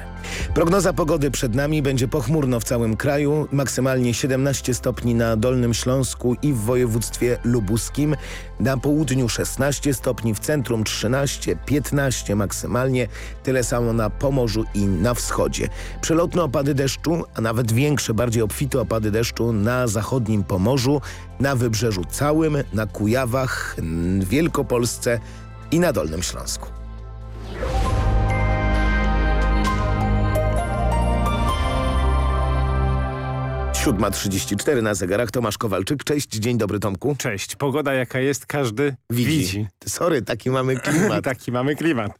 Prognoza pogody przed nami będzie pochmurno w całym kraju, maksymalnie 17 stopni na Dolnym Śląsku i w województwie lubuskim, na południu 16 stopni, w centrum 13, 15 maksymalnie, tyle samo na Pomorzu i na wschodzie. Przelotne opady deszczu, a nawet większe, bardziej obfite opady deszczu na zachodnim Pomorzu, na Wybrzeżu całym, na Kujawach, Wielkopolsce i na Dolnym Śląsku. Siódma trzydzieści cztery na zegarach. Tomasz Kowalczyk. Cześć, dzień dobry Tomku. Cześć. Pogoda jaka jest, każdy widzi. widzi. Sorry, taki mamy klimat. taki mamy klimat.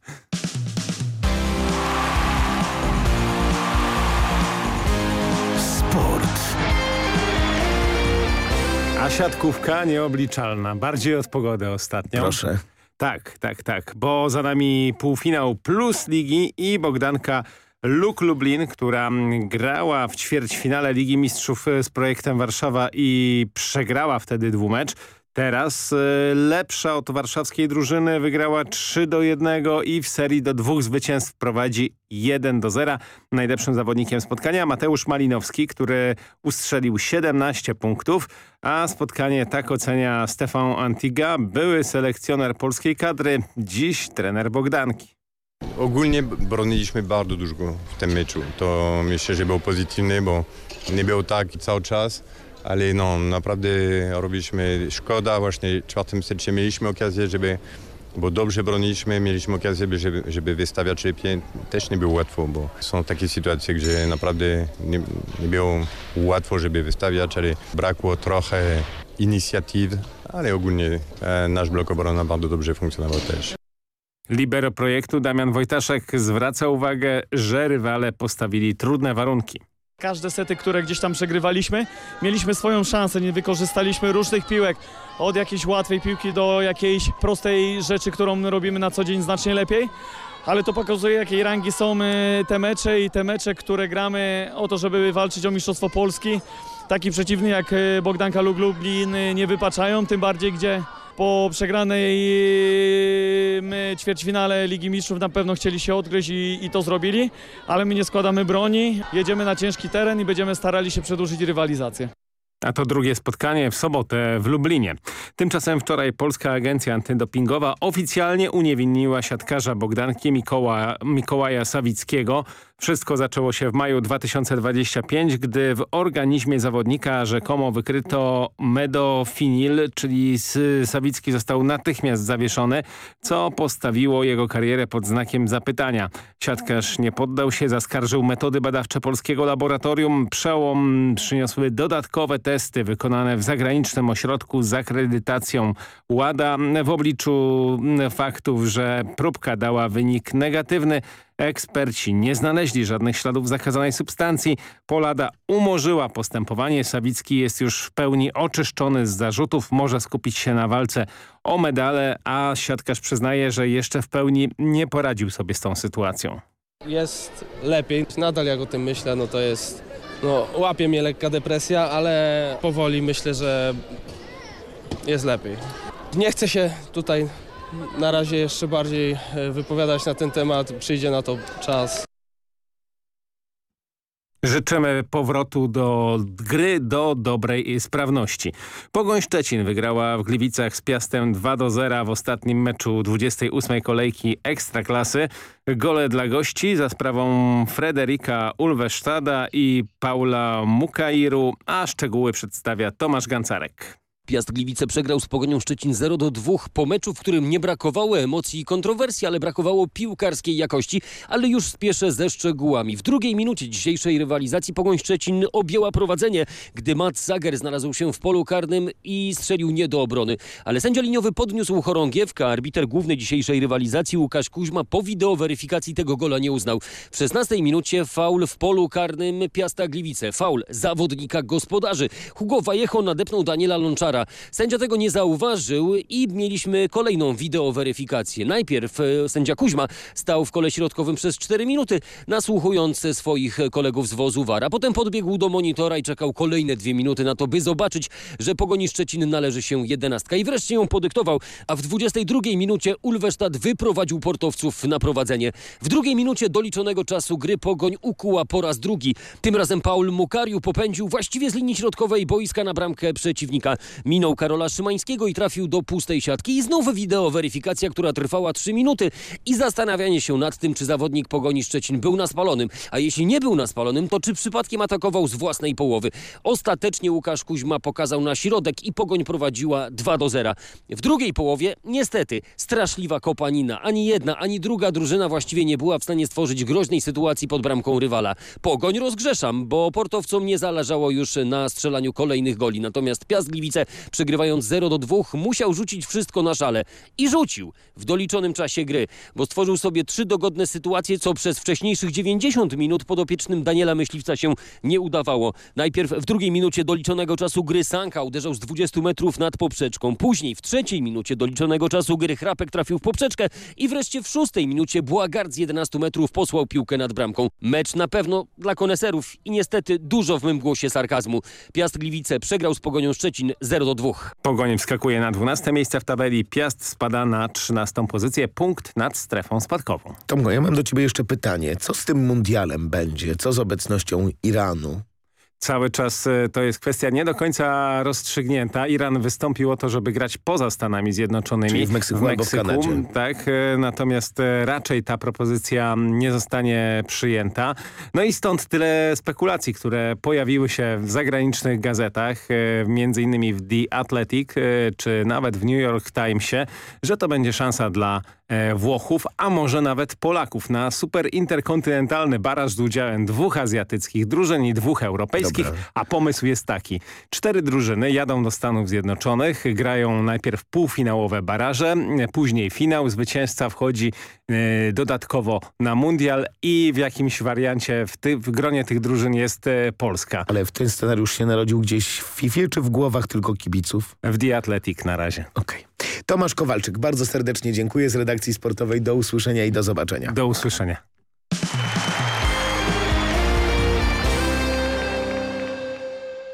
Sport. A siatkówka nieobliczalna. Bardziej od pogody ostatnio. Proszę. Tak, tak, tak, bo za nami półfinał Plus Ligi i Bogdanka Luk Lublin, która grała w ćwierćfinale Ligi Mistrzów z projektem Warszawa i przegrała wtedy dwumecz. Teraz y, lepsza od warszawskiej drużyny wygrała 3 do 1 i w serii do dwóch zwycięstw prowadzi 1 do 0. Najlepszym zawodnikiem spotkania Mateusz Malinowski, który ustrzelił 17 punktów, a spotkanie tak ocenia Stefan Antiga, były selekcjoner polskiej kadry, dziś trener Bogdanki. Ogólnie broniliśmy bardzo dużo w tym meczu. To myślę, że było pozytywne, bo nie było tak cały czas ale no naprawdę robiliśmy szkoda. Właśnie w czwartym secie mieliśmy okazję, żeby, bo dobrze broniliśmy, mieliśmy okazję, żeby, żeby wystawiać lepiej. Też nie było łatwo, bo są takie sytuacje, gdzie naprawdę nie, nie było łatwo, żeby wystawiać, ale brakło trochę inicjatyw, ale ogólnie e, nasz blok obronna bardzo dobrze funkcjonował też. Libero projektu Damian Wojtaszek zwraca uwagę, że rywale postawili trudne warunki. Każde sety, które gdzieś tam przegrywaliśmy, mieliśmy swoją szansę, nie wykorzystaliśmy różnych piłek. Od jakiejś łatwej piłki do jakiejś prostej rzeczy, którą robimy na co dzień znacznie lepiej. Ale to pokazuje, jakiej rangi są e, te mecze i te mecze, które gramy o to, żeby walczyć o Mistrzostwo Polski. Taki przeciwny jak e, Bogdanka lub Lublin e, nie wypaczają, tym bardziej gdzie po przegranej my ćwierćfinale Ligi Mistrzów na pewno chcieli się odgryźć i, i, to zrobili, ale my nie składamy broni, jedziemy na ciężki teren i będziemy starali się przedłużyć rywalizację. A to drugie spotkanie w sobotę w Lublinie. Tymczasem wczoraj Polska Agencja Antydopingowa oficjalnie uniewinniła siatkarza Bogdanki Mikoła, Mikołaja Sawickiego. Wszystko zaczęło się w maju 2025, gdy w organizmie zawodnika rzekomo wykryto medofinil, czyli Sawicki został natychmiast zawieszony, co postawiło jego karierę pod znakiem zapytania. Siatkarz nie poddał się, zaskarżył metody badawcze polskiego laboratorium. Przełom przyniosły dodatkowe testy wykonane w zagranicznym ośrodku z akredytacją WADA. W obliczu faktów, że próbka dała wynik negatywny, Eksperci nie znaleźli żadnych śladów zakazanej substancji. Polada umorzyła postępowanie. Sawicki jest już w pełni oczyszczony z zarzutów. Może skupić się na walce o medale, a siatkarz przyznaje, że jeszcze w pełni nie poradził sobie z tą sytuacją. Jest lepiej. Nadal jak o tym myślę, no to jest... No, łapie mnie lekka depresja, ale powoli myślę, że jest lepiej. Nie chcę się tutaj na razie jeszcze bardziej e, wypowiadać na ten temat. Przyjdzie na to czas. Życzymy powrotu do gry, do dobrej sprawności. Pogoń Szczecin wygrała w Gliwicach z Piastem 2 do 0 w ostatnim meczu 28 kolejki Ekstraklasy. Gole dla gości za sprawą Frederika Ulwesztada i Paula Mukairu, a szczegóły przedstawia Tomasz Gancarek. Piast Gliwice przegrał z Pogonią Szczecin 0 do 2 po meczu, w którym nie brakowało emocji i kontrowersji, ale brakowało piłkarskiej jakości, ale już spieszę ze szczegółami. W drugiej minucie dzisiejszej rywalizacji Pogoń Szczecin objęła prowadzenie, gdy Matt Zager znalazł się w polu karnym i strzelił nie do obrony. Ale sędzia liniowy podniósł chorągiewkę, arbiter główny dzisiejszej rywalizacji Łukasz Kuźma po wideoweryfikacji tego gola nie uznał. W 16 minucie faul w polu karnym Piasta Gliwice. Faul zawodnika gospodarzy. Hugo Vallejo nadepnął Daniela Lonczara. Sędzia tego nie zauważył i mieliśmy kolejną wideoweryfikację. Najpierw e, sędzia Kuźma stał w kole środkowym przez 4 minuty, nasłuchując swoich kolegów z wozu Wara. Potem podbiegł do monitora i czekał kolejne dwie minuty na to, by zobaczyć, że Pogoni Szczecin należy się jedenastka. I wreszcie ją podyktował, a w 22 minucie Ulwestad wyprowadził portowców na prowadzenie. W drugiej minucie doliczonego czasu gry Pogoń ukuła po raz drugi. Tym razem Paul Mukariu popędził właściwie z linii środkowej boiska na bramkę przeciwnika. Minął Karola Szymańskiego i trafił do pustej siatki. I znów wideo weryfikacja, która trwała 3 minuty i zastanawianie się nad tym, czy zawodnik Pogoni Szczecin był na spalonym. A jeśli nie był na spalonym, to czy przypadkiem atakował z własnej połowy. Ostatecznie Łukasz Kuźma pokazał na środek i Pogoń prowadziła 2 do 0. W drugiej połowie niestety straszliwa kopanina. Ani jedna, ani druga drużyna właściwie nie była w stanie stworzyć groźnej sytuacji pod bramką rywala. Pogoń rozgrzeszam, bo portowcom nie zależało już na strzelaniu kolejnych goli. Natomiast Piast Gliwice Przegrywając 0 do 2 musiał rzucić wszystko na szale. I rzucił w doliczonym czasie gry, bo stworzył sobie trzy dogodne sytuacje, co przez wcześniejszych 90 minut podopiecznym Daniela Myśliwca się nie udawało. Najpierw w drugiej minucie doliczonego czasu gry Sanka uderzał z 20 metrów nad poprzeczką. Później w trzeciej minucie doliczonego czasu gry Chrapek trafił w poprzeczkę i wreszcie w szóstej minucie Błagard z 11 metrów posłał piłkę nad bramką. Mecz na pewno dla koneserów i niestety dużo w mym głosie sarkazmu. Piast Gliwice przegrał z Pogonią Szczecin 0 do 2. Pogoń wskakuje na 12 miejsce w tabeli, Piast spada na 13 pozycję, punkt nad strefą spadkową. Tomko, ja mam do ciebie jeszcze pytanie. Co z tym mundialem będzie? Co z obecnością Iranu? Cały czas e, to jest kwestia nie do końca rozstrzygnięta. Iran wystąpił o to, żeby grać poza Stanami Zjednoczonymi. Czyli w Meksyku, w Meksyku albo w Kanadzie. Tak, e, natomiast e, raczej ta propozycja nie zostanie przyjęta. No i stąd tyle spekulacji, które pojawiły się w zagranicznych gazetach, między innymi w The Athletic, czy nawet w New York Timesie, że to będzie szansa dla Włochów, a może nawet Polaków na super interkontynentalny baraż z udziałem dwóch azjatyckich drużyn i dwóch europejskich, Dobra. a pomysł jest taki. Cztery drużyny jadą do Stanów Zjednoczonych, grają najpierw półfinałowe baraże, później finał, zwycięzca wchodzi y, dodatkowo na mundial i w jakimś wariancie w, ty, w gronie tych drużyn jest y, Polska. Ale w ten scenariusz się narodził gdzieś w FIFA czy w głowach tylko kibiców? W The Athletic na razie. Okej. Okay. Tomasz Kowalczyk, bardzo serdecznie dziękuję z redakcji sportowej. Do usłyszenia i do zobaczenia. Do usłyszenia.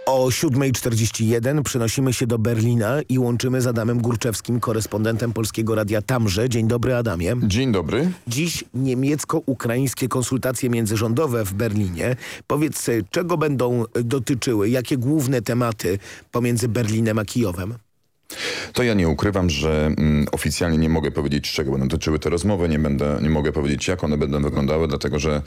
O 7.41 przenosimy się do Berlina i łączymy z Adamem Górczewskim, korespondentem Polskiego Radia Tamże. Dzień dobry Adamie. Dzień dobry. Dziś niemiecko-ukraińskie konsultacje międzyrządowe w Berlinie. Powiedz, czego będą dotyczyły, jakie główne tematy pomiędzy Berlinem a Kijowem? To ja nie ukrywam, że mm, oficjalnie nie mogę powiedzieć, czego będą dotyczyły te rozmowy, nie, będę, nie mogę powiedzieć, jak one będą wyglądały, dlatego że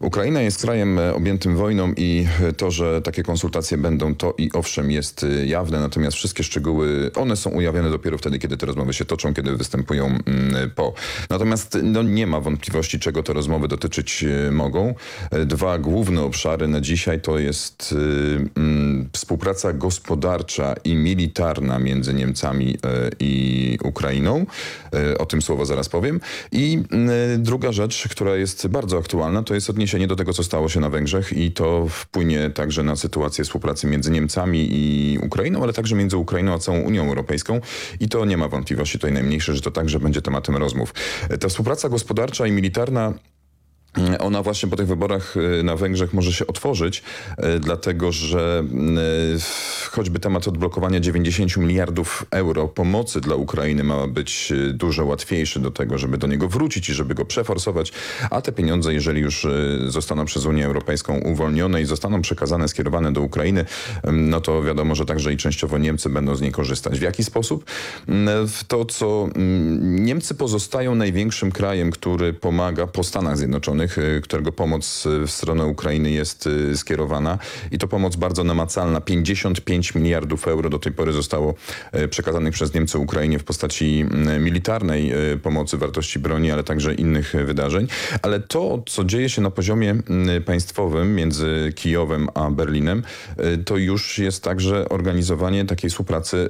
Ukraina jest krajem e, objętym wojną i e, to, że takie konsultacje będą, to i owszem jest e, jawne, natomiast wszystkie szczegóły, one są ujawnione dopiero wtedy, kiedy te rozmowy się toczą, kiedy występują mm, po. Natomiast no, nie ma wątpliwości, czego te rozmowy dotyczyć mogą. Dwa główne obszary na dzisiaj to jest mm, współpraca gospodarcza i militarna między Niemcami e, i Ukrainą. E, o tym słowo zaraz powiem. I e, druga rzecz, która jest bardzo aktualna, to jest odniesienie do tego, co stało się na Węgrzech i to wpłynie także na sytuację współpracy między Niemcami i Ukrainą, ale także między Ukrainą a całą Unią Europejską. I to nie ma wątpliwości tutaj najmniejszej, że to także będzie tematem rozmów. Ta współpraca gospodarcza i militarna ona właśnie po tych wyborach y, na Węgrzech może się otworzyć, y, dlatego że y, choćby temat odblokowania 90 miliardów euro pomocy dla Ukrainy ma być dużo łatwiejszy do tego, żeby do niego wrócić i żeby go przeforsować, a te pieniądze, jeżeli już zostaną przez Unię Europejską uwolnione i zostaną przekazane, skierowane do Ukrainy, no to wiadomo, że także i częściowo Niemcy będą z niej korzystać. W jaki sposób? W to, co Niemcy pozostają największym krajem, który pomaga po Stanach Zjednoczonych Y, którego pomoc y, w stronę Ukrainy jest y, skierowana i to pomoc bardzo namacalna. 55 miliardów euro do tej pory zostało przekazanych przez Niemcy Ukrainie w postaci militarnej pomocy, wartości broni, ale także innych wydarzeń. Ale to, co dzieje się na poziomie państwowym między Kijowem a Berlinem, to już jest także organizowanie takiej współpracy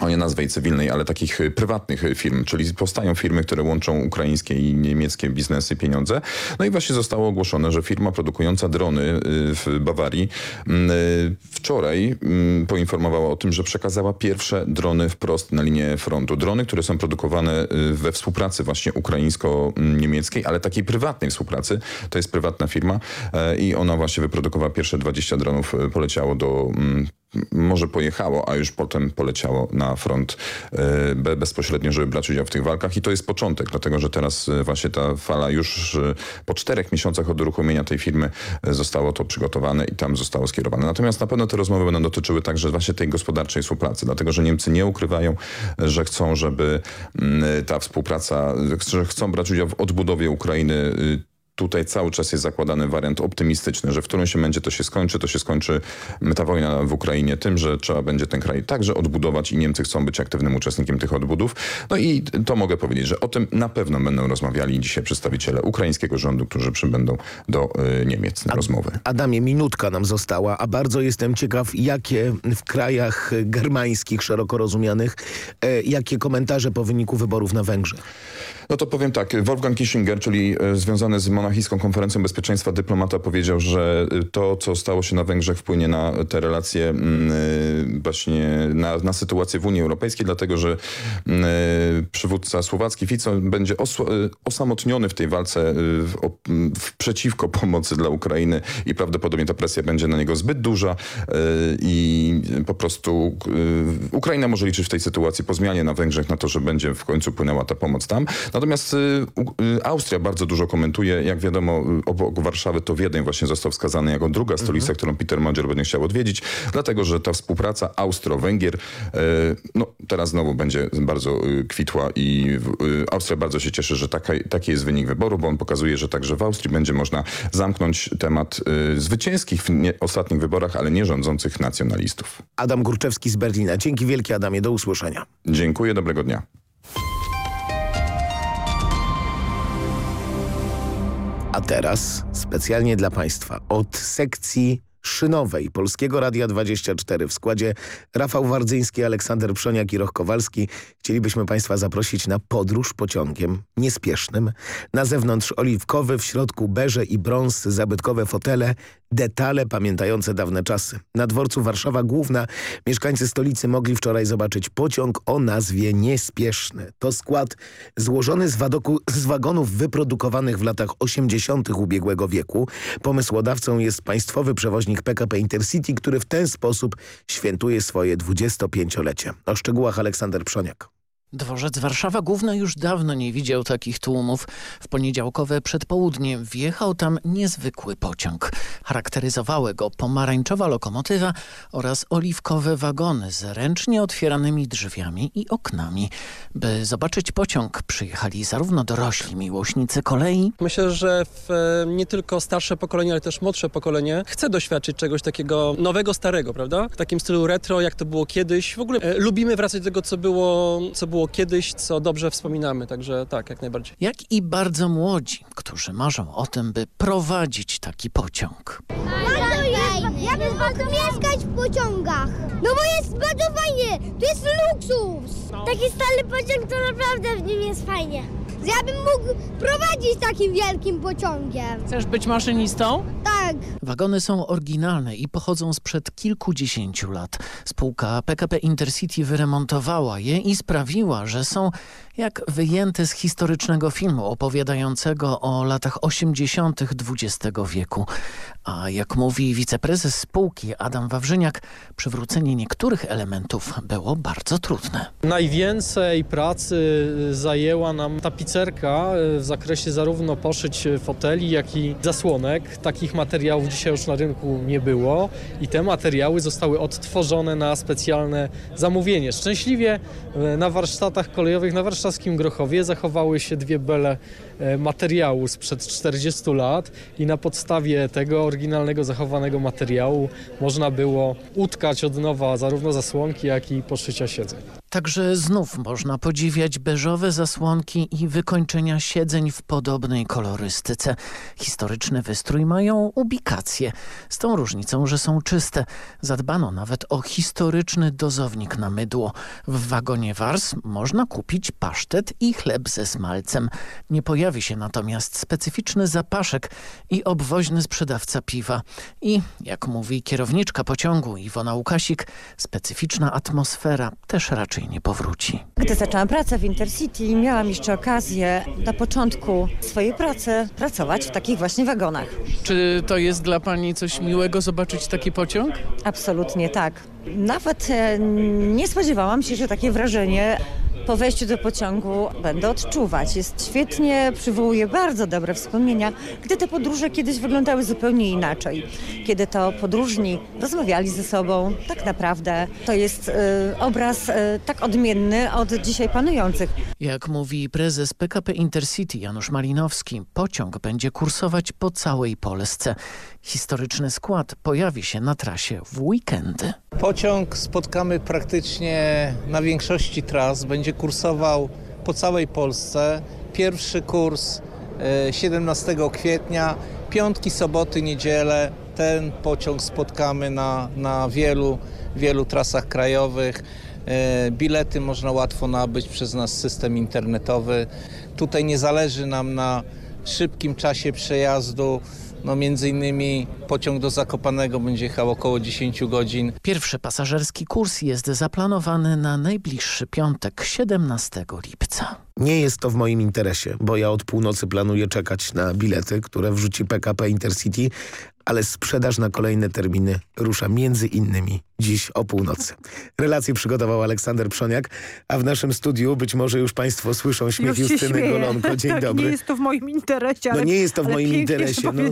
o nie nazwej cywilnej, ale takich y, prywatnych y, firm, czyli powstają firmy, które łączą ukraińskie i niemieckie biznesy, pieniądze. No i właśnie zostało ogłoszone, że firma produkująca drony y, w Bawarii mm, wczoraj mm, poinformowała o tym, że przekazała pierwsze drony wprost na linię frontu. Drony, które są produkowane we współpracy właśnie ukraińsko-niemieckiej, ale takiej prywatnej współpracy. To jest prywatna firma e, i ona właśnie wyprodukowała pierwsze 20 dronów, poleciało do mm, może pojechało, a już potem poleciało na front e, bezpośrednio, żeby brać udział w tych walkach i to jest początek, dlatego że teraz e, właśnie ta fala już e, po czterech miesiącach od uruchomienia tej firmy zostało to przygotowane i tam zostało skierowane. Natomiast na pewno te rozmowy będą dotyczyły także właśnie tej gospodarczej współpracy, dlatego że Niemcy nie ukrywają, że chcą, żeby ta współpraca, że chcą brać udział w odbudowie Ukrainy tutaj cały czas jest zakładany wariant optymistyczny, że w którymś momencie to się skończy, to się skończy ta wojna w Ukrainie tym, że trzeba będzie ten kraj także odbudować i Niemcy chcą być aktywnym uczestnikiem tych odbudów. No i to mogę powiedzieć, że o tym na pewno będą rozmawiali dzisiaj przedstawiciele ukraińskiego rządu, którzy przybędą do y, Niemiec na Ad, rozmowy. Adamie, minutka nam została, a bardzo jestem ciekaw, jakie w krajach germańskich, szeroko rozumianych, e, jakie komentarze po wyniku wyborów na Węgrzech. No to powiem tak, Wolfgang Kischinger, czyli e, związany z Monachijską Konferencją Bezpieczeństwa dyplomata powiedział, że e, to, co stało się na Węgrzech wpłynie na te relacje mm, e, właśnie na, na sytuację w Unii Europejskiej, dlatego że mm, przywódca słowacki Fico będzie osamotniony w tej walce w, w, przeciwko pomocy dla Ukrainy i prawdopodobnie ta presja będzie na niego zbyt duża i po prostu Ukraina może liczyć w tej sytuacji po zmianie na Węgrzech na to, że będzie w końcu płynęła ta pomoc tam. Natomiast y, y, Austria bardzo dużo komentuje. Jak wiadomo, y, obok Warszawy to Wiedeń właśnie został wskazany jako druga stolica, mhm. którą Peter Modzior będzie chciał odwiedzić, dlatego że ta współpraca Austro-Węgier no, teraz znowu będzie bardzo kwitła i Austria bardzo się cieszy, że taka, taki jest wynik wyboru, bo on pokazuje, że także w Austrii będzie można zamknąć temat zwycięskich w ostatnich wyborach, ale nie rządzących nacjonalistów. Adam Górczewski z Berlina. Dzięki wielkie Adamie, do usłyszenia. Dziękuję, dobrego dnia. A teraz specjalnie dla Państwa od sekcji szynowej Polskiego Radia 24 w składzie Rafał Wardzyński, Aleksander Przoniak i Roch Kowalski chcielibyśmy Państwa zaprosić na podróż pociągiem niespiesznym. Na zewnątrz oliwkowy, w środku berze i brąz, zabytkowe fotele, detale pamiętające dawne czasy. Na dworcu Warszawa Główna mieszkańcy stolicy mogli wczoraj zobaczyć pociąg o nazwie Niespieszny. To skład złożony z, wadoku, z wagonów wyprodukowanych w latach 80. ubiegłego wieku. Pomysłodawcą jest państwowy przewoźnik PKP Intercity, który w ten sposób świętuje swoje 25-lecie. O szczegółach Aleksander Przoniak. Dworzec Warszawa Główna już dawno nie widział takich tłumów. W poniedziałkowe przedpołudnie wjechał tam niezwykły pociąg. Charakteryzowały go pomarańczowa lokomotywa oraz oliwkowe wagony z ręcznie otwieranymi drzwiami i oknami. By zobaczyć pociąg przyjechali zarówno dorośli miłośnicy kolei. Myślę, że w, e, nie tylko starsze pokolenie, ale też młodsze pokolenie chce doświadczyć czegoś takiego nowego, starego, prawda? W takim stylu retro, jak to było kiedyś. W ogóle e, lubimy wracać do tego, co było, co było kiedyś, co dobrze wspominamy, także tak, jak najbardziej. Jak i bardzo młodzi, którzy marzą o tym, by prowadzić taki pociąg. Bardzo jest, ja bym bardzo mieszkać w pociągach, no bo jest bardzo fajnie, to jest luksus. Taki stary pociąg to naprawdę w nim jest fajnie. Ja bym mógł prowadzić takim wielkim pociągiem. Chcesz być maszynistą? Tak. Wagony są oryginalne i pochodzą sprzed kilkudziesięciu lat. Spółka PKP Intercity wyremontowała je i sprawiła, że są jak wyjęte z historycznego filmu opowiadającego o latach 80. XX wieku. A jak mówi wiceprezes spółki Adam Wawrzyniak, przywrócenie niektórych elementów było bardzo trudne. Najwięcej pracy zajęła nam tapicerka w zakresie zarówno poszyć foteli, jak i zasłonek. Takich materiałów dzisiaj już na rynku nie było i te materiały zostały odtworzone na specjalne zamówienie. Szczęśliwie na warsztatach kolejowych, na warszawskim Grochowie zachowały się dwie bele E, materiału sprzed 40 lat i na podstawie tego oryginalnego zachowanego materiału można było utkać od nowa zarówno zasłonki, jak i poszycia siedzeń. Także znów można podziwiać beżowe zasłonki i wykończenia siedzeń w podobnej kolorystyce. Historyczny wystrój mają ubikację, z tą różnicą, że są czyste. Zadbano nawet o historyczny dozownik na mydło. W wagonie Wars można kupić pasztet i chleb ze smalcem. Nie pojawi się natomiast specyficzny zapaszek i obwoźny sprzedawca piwa. I, jak mówi kierowniczka pociągu Iwona Łukasik, specyficzna atmosfera też raczej nie powróci. Gdy zaczęłam pracę w Intercity, miałam jeszcze okazję na początku swojej pracy pracować w takich właśnie wagonach. Czy to jest dla Pani coś miłego zobaczyć taki pociąg? Absolutnie tak. Nawet e, nie spodziewałam się, że takie wrażenie po wejściu do pociągu będę odczuwać. Jest świetnie, przywołuje bardzo dobre wspomnienia, gdy te podróże kiedyś wyglądały zupełnie inaczej. Kiedy to podróżni rozmawiali ze sobą, tak naprawdę to jest y, obraz y, tak odmienny od dzisiaj panujących. Jak mówi prezes PKP Intercity Janusz Malinowski, pociąg będzie kursować po całej Polsce. Historyczny skład pojawi się na trasie w weekendy. Pociąg spotkamy praktycznie na większości tras. Będzie kursował po całej Polsce. Pierwszy kurs 17 kwietnia, piątki, soboty, niedzielę. Ten pociąg spotkamy na, na wielu, wielu trasach krajowych. Bilety można łatwo nabyć przez nasz system internetowy. Tutaj nie zależy nam na szybkim czasie przejazdu. No między innymi pociąg do Zakopanego będzie jechał około 10 godzin. Pierwszy pasażerski kurs jest zaplanowany na najbliższy piątek 17 lipca. Nie jest to w moim interesie, bo ja od północy planuję czekać na bilety, które wrzuci PKP Intercity, ale sprzedaż na kolejne terminy rusza między innymi dziś o północy. Relację przygotował Aleksander Przoniak, a w naszym studiu być może już Państwo słyszą śmiech Justyny Golonko. Dzień tak, dobry. Nie jest to w moim interesie. No ale, nie jest to w moim interesie. No,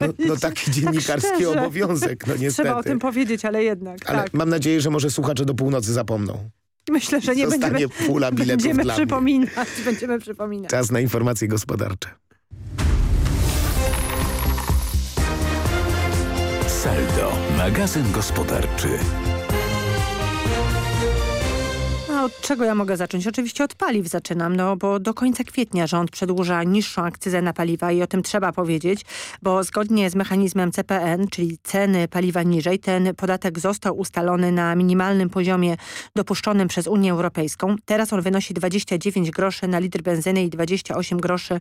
no, no, taki dziennikarski Szczerze. obowiązek, no niestety. Trzeba o tym powiedzieć, ale jednak. Ale tak. mam nadzieję, że może słuchacze do północy zapomną. Myślę, że nie Zostanie będziemy, pula biletów będziemy dla mnie. przypominać. Będziemy przypominać. Czas na informacje gospodarcze. Saldo, magazyn gospodarczy. Od czego ja mogę zacząć? Oczywiście od paliw zaczynam, no bo do końca kwietnia rząd przedłuża niższą akcyzę na paliwa i o tym trzeba powiedzieć, bo zgodnie z mechanizmem CPN, czyli ceny paliwa niżej, ten podatek został ustalony na minimalnym poziomie dopuszczonym przez Unię Europejską. Teraz on wynosi 29 groszy na litr benzyny i 28 groszy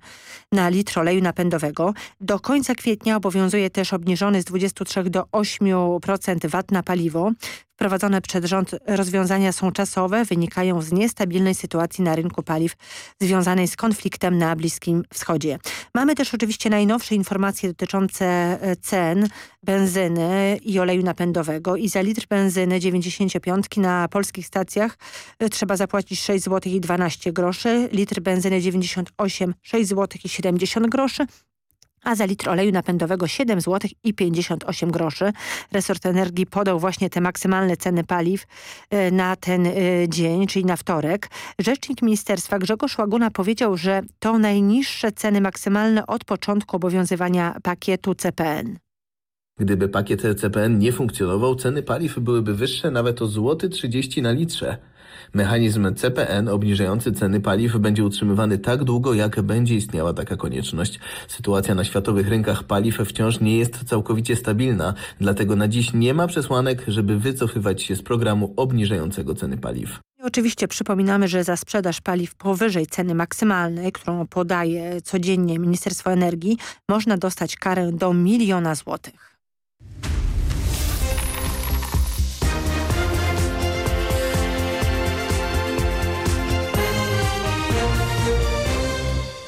na litr oleju napędowego. Do końca kwietnia obowiązuje też obniżony z 23 do 8% VAT na paliwo. Wprowadzone przez rząd rozwiązania są czasowe, wynikają z niestabilnej sytuacji na rynku paliw związanej z konfliktem na Bliskim Wschodzie. Mamy też oczywiście najnowsze informacje dotyczące e, cen benzyny i oleju napędowego. I za litr benzyny 95 na polskich stacjach e, trzeba zapłacić 6 zł i 12 groszy, litr benzyny 98 6 zł i 70 groszy, a za litr oleju napędowego 7 zł i 58 groszy. Resort Energii podał właśnie te maksymalne ceny paliw e, na ten e, dzień, czyli na wtorek. Rzecznik ministerstwa Grzegorz Łaguna powiedział, że to najniższe ceny maksymalne od początku obowiązywania pakietu CPN. Gdyby pakiet CPN nie funkcjonował, ceny paliw byłyby wyższe nawet o złoty 30 na litrze. Mechanizm CPN obniżający ceny paliw będzie utrzymywany tak długo, jak będzie istniała taka konieczność. Sytuacja na światowych rynkach paliw wciąż nie jest całkowicie stabilna, dlatego na dziś nie ma przesłanek, żeby wycofywać się z programu obniżającego ceny paliw. Oczywiście przypominamy, że za sprzedaż paliw powyżej ceny maksymalnej, którą podaje codziennie Ministerstwo Energii, można dostać karę do miliona złotych.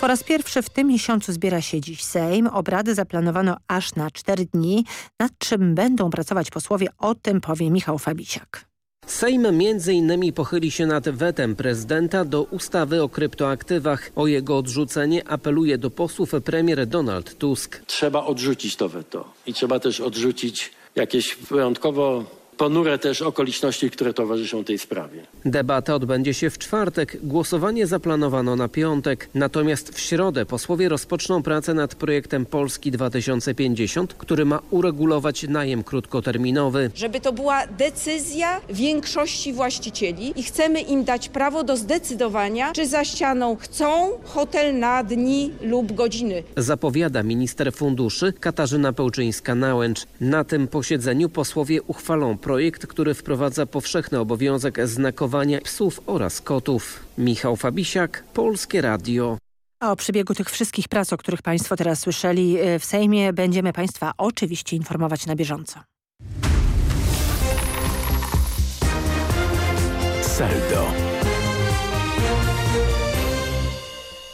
Po raz pierwszy w tym miesiącu zbiera się dziś Sejm. Obrady zaplanowano aż na cztery dni. Nad czym będą pracować posłowie, o tym powie Michał Fabisiak. Sejm m.in. pochyli się nad wetem prezydenta do ustawy o kryptoaktywach. O jego odrzucenie apeluje do posłów premier Donald Tusk. Trzeba odrzucić to weto i trzeba też odrzucić jakieś wyjątkowo ponure też okoliczności, które towarzyszą tej sprawie. Debata odbędzie się w czwartek, głosowanie zaplanowano na piątek. Natomiast w środę posłowie rozpoczną pracę nad projektem Polski 2050, który ma uregulować najem krótkoterminowy. Żeby to była decyzja większości właścicieli i chcemy im dać prawo do zdecydowania, czy za ścianą chcą hotel na dni lub godziny. Zapowiada minister funduszy Katarzyna Pełczyńska-Nałęcz. Na tym posiedzeniu posłowie uchwalą projekt, który wprowadza powszechny obowiązek znakowania psów oraz kotów. Michał Fabisiak, Polskie Radio. A o przebiegu tych wszystkich prac, o których Państwo teraz słyszeli e, w Sejmie, będziemy Państwa oczywiście informować na bieżąco. Saldo.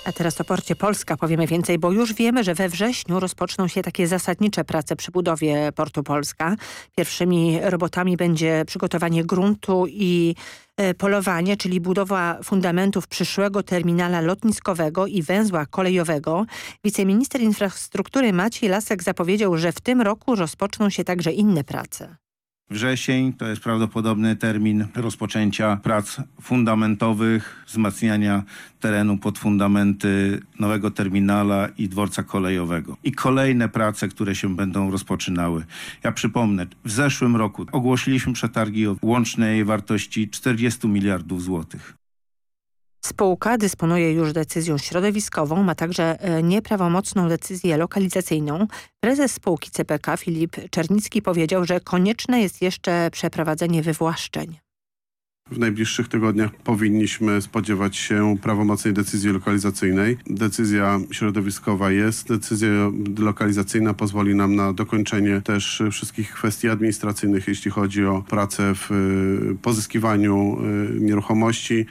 A teraz o porcie Polska powiemy więcej, bo już wiemy, że we wrześniu rozpoczną się takie zasadnicze prace przy budowie portu Polska. Pierwszymi robotami będzie przygotowanie gruntu i e, polowanie, czyli budowa fundamentów przyszłego terminala lotniskowego i węzła kolejowego. Wiceminister infrastruktury Maciej Lasek zapowiedział, że w tym roku rozpoczną się także inne prace. Wrzesień to jest prawdopodobny termin rozpoczęcia prac fundamentowych, wzmacniania terenu pod fundamenty nowego terminala i dworca kolejowego. I kolejne prace, które się będą rozpoczynały. Ja przypomnę, w zeszłym roku ogłosiliśmy przetargi o łącznej wartości 40 miliardów złotych. Spółka dysponuje już decyzją środowiskową, ma także e, nieprawomocną decyzję lokalizacyjną. Prezes spółki CPK Filip Czernicki powiedział, że konieczne jest jeszcze przeprowadzenie wywłaszczeń. W najbliższych tygodniach powinniśmy spodziewać się prawomocnej decyzji lokalizacyjnej. Decyzja środowiskowa jest, decyzja lokalizacyjna pozwoli nam na dokończenie też wszystkich kwestii administracyjnych, jeśli chodzi o pracę w y, pozyskiwaniu y, nieruchomości.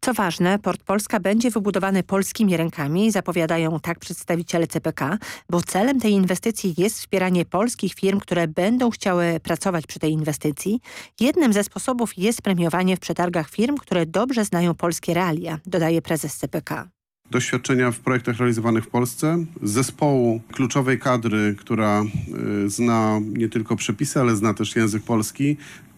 Co ważne, Port Polska będzie wybudowany polskimi rękami, zapowiadają tak przedstawiciele CPK, bo celem tej inwestycji jest wspieranie polskich firm, które będą chciały pracować przy tej inwestycji. Jednym ze sposobów jest premiowanie w przetargach firm, które dobrze znają polskie realia, dodaje prezes CPK doświadczenia w projektach realizowanych w Polsce, zespołu kluczowej kadry, która y, zna nie tylko przepisy, ale zna też język polski,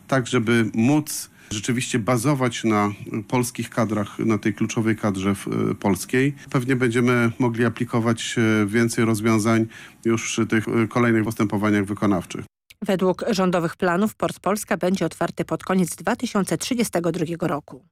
tak żeby móc rzeczywiście bazować na polskich kadrach, na tej kluczowej kadrze e, polskiej. Pewnie będziemy mogli aplikować e, więcej rozwiązań już przy tych e, kolejnych postępowaniach wykonawczych. Według rządowych planów Port Polska będzie otwarty pod koniec 2032 roku.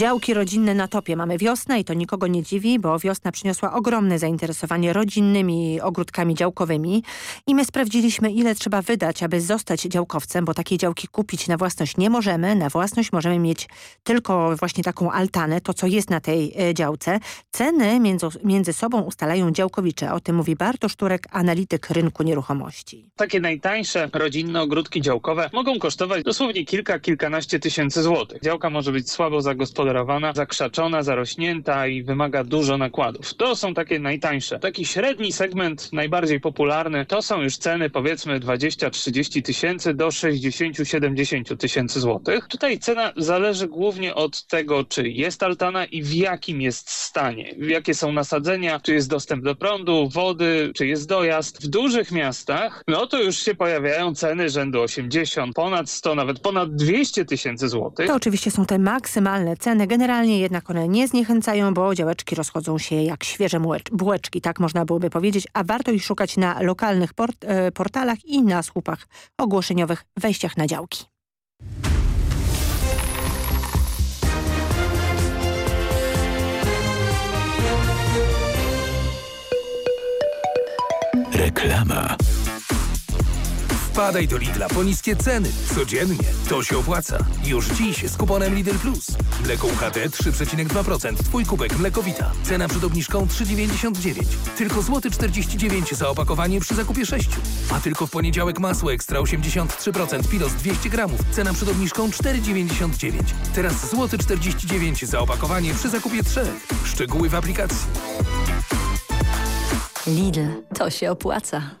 Działki rodzinne na topie. Mamy wiosnę i to nikogo nie dziwi, bo wiosna przyniosła ogromne zainteresowanie rodzinnymi ogródkami działkowymi i my sprawdziliśmy ile trzeba wydać, aby zostać działkowcem, bo takiej działki kupić na własność nie możemy. Na własność możemy mieć tylko właśnie taką altanę, to co jest na tej e, działce. Ceny między, między sobą ustalają działkowicze. O tym mówi Bartosz Turek, analityk rynku nieruchomości. Takie najtańsze rodzinne ogródki działkowe mogą kosztować dosłownie kilka, kilkanaście tysięcy złotych. Działka może być słabo zagospodarowana zakrzaczona, zarośnięta i wymaga dużo nakładów. To są takie najtańsze. Taki średni segment, najbardziej popularny, to są już ceny powiedzmy 20-30 tysięcy do 60-70 tysięcy złotych. Tutaj cena zależy głównie od tego, czy jest altana i w jakim jest stanie. Jakie są nasadzenia, czy jest dostęp do prądu, wody, czy jest dojazd. W dużych miastach, no to już się pojawiają ceny rzędu 80, ponad 100, nawet ponad 200 tysięcy złotych. To oczywiście są te maksymalne ceny ceny. Generalnie jednak one nie zniechęcają, bo działeczki rozchodzą się jak świeże bułeczki, tak można byłoby powiedzieć, a warto ich szukać na lokalnych port e, portalach i na słupach ogłoszeniowych wejściach na działki. Reklama. Wpadaj do Lidla po niskie ceny. Codziennie. To się opłaca. Już dziś z kuponem Lidl Plus. Mleko UHT 3,2%. Twój kubek mlekowita. Cena przed obniżką 3,99. Tylko złoty 49 za opakowanie przy zakupie 6. A tylko w poniedziałek masło ekstra 83% pilos 200 gramów. Cena przed obniżką 4,99. Teraz złoty 49 za opakowanie przy zakupie 3. Szczegóły w aplikacji. Lidl. To się opłaca.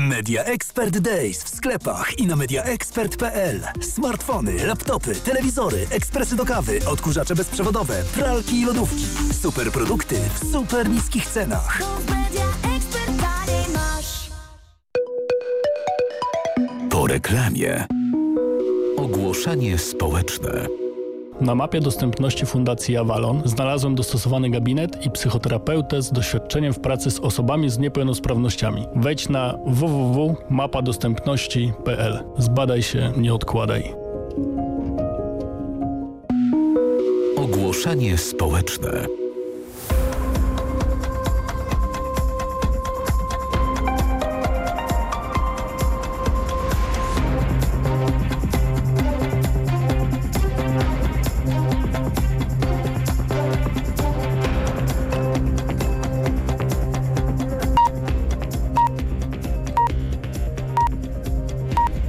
Media Expert Days w sklepach i na mediaexpert.pl. Smartfony, laptopy, telewizory, ekspresy do kawy, odkurzacze bezprzewodowe, pralki i lodówki. Super produkty w super niskich cenach. Po reklamie. Ogłoszenie społeczne. Na mapie dostępności Fundacji Avalon znalazłem dostosowany gabinet i psychoterapeutę z doświadczeniem w pracy z osobami z niepełnosprawnościami. Wejdź na www.mapadostępności.pl. Zbadaj się, nie odkładaj. Ogłoszenie społeczne.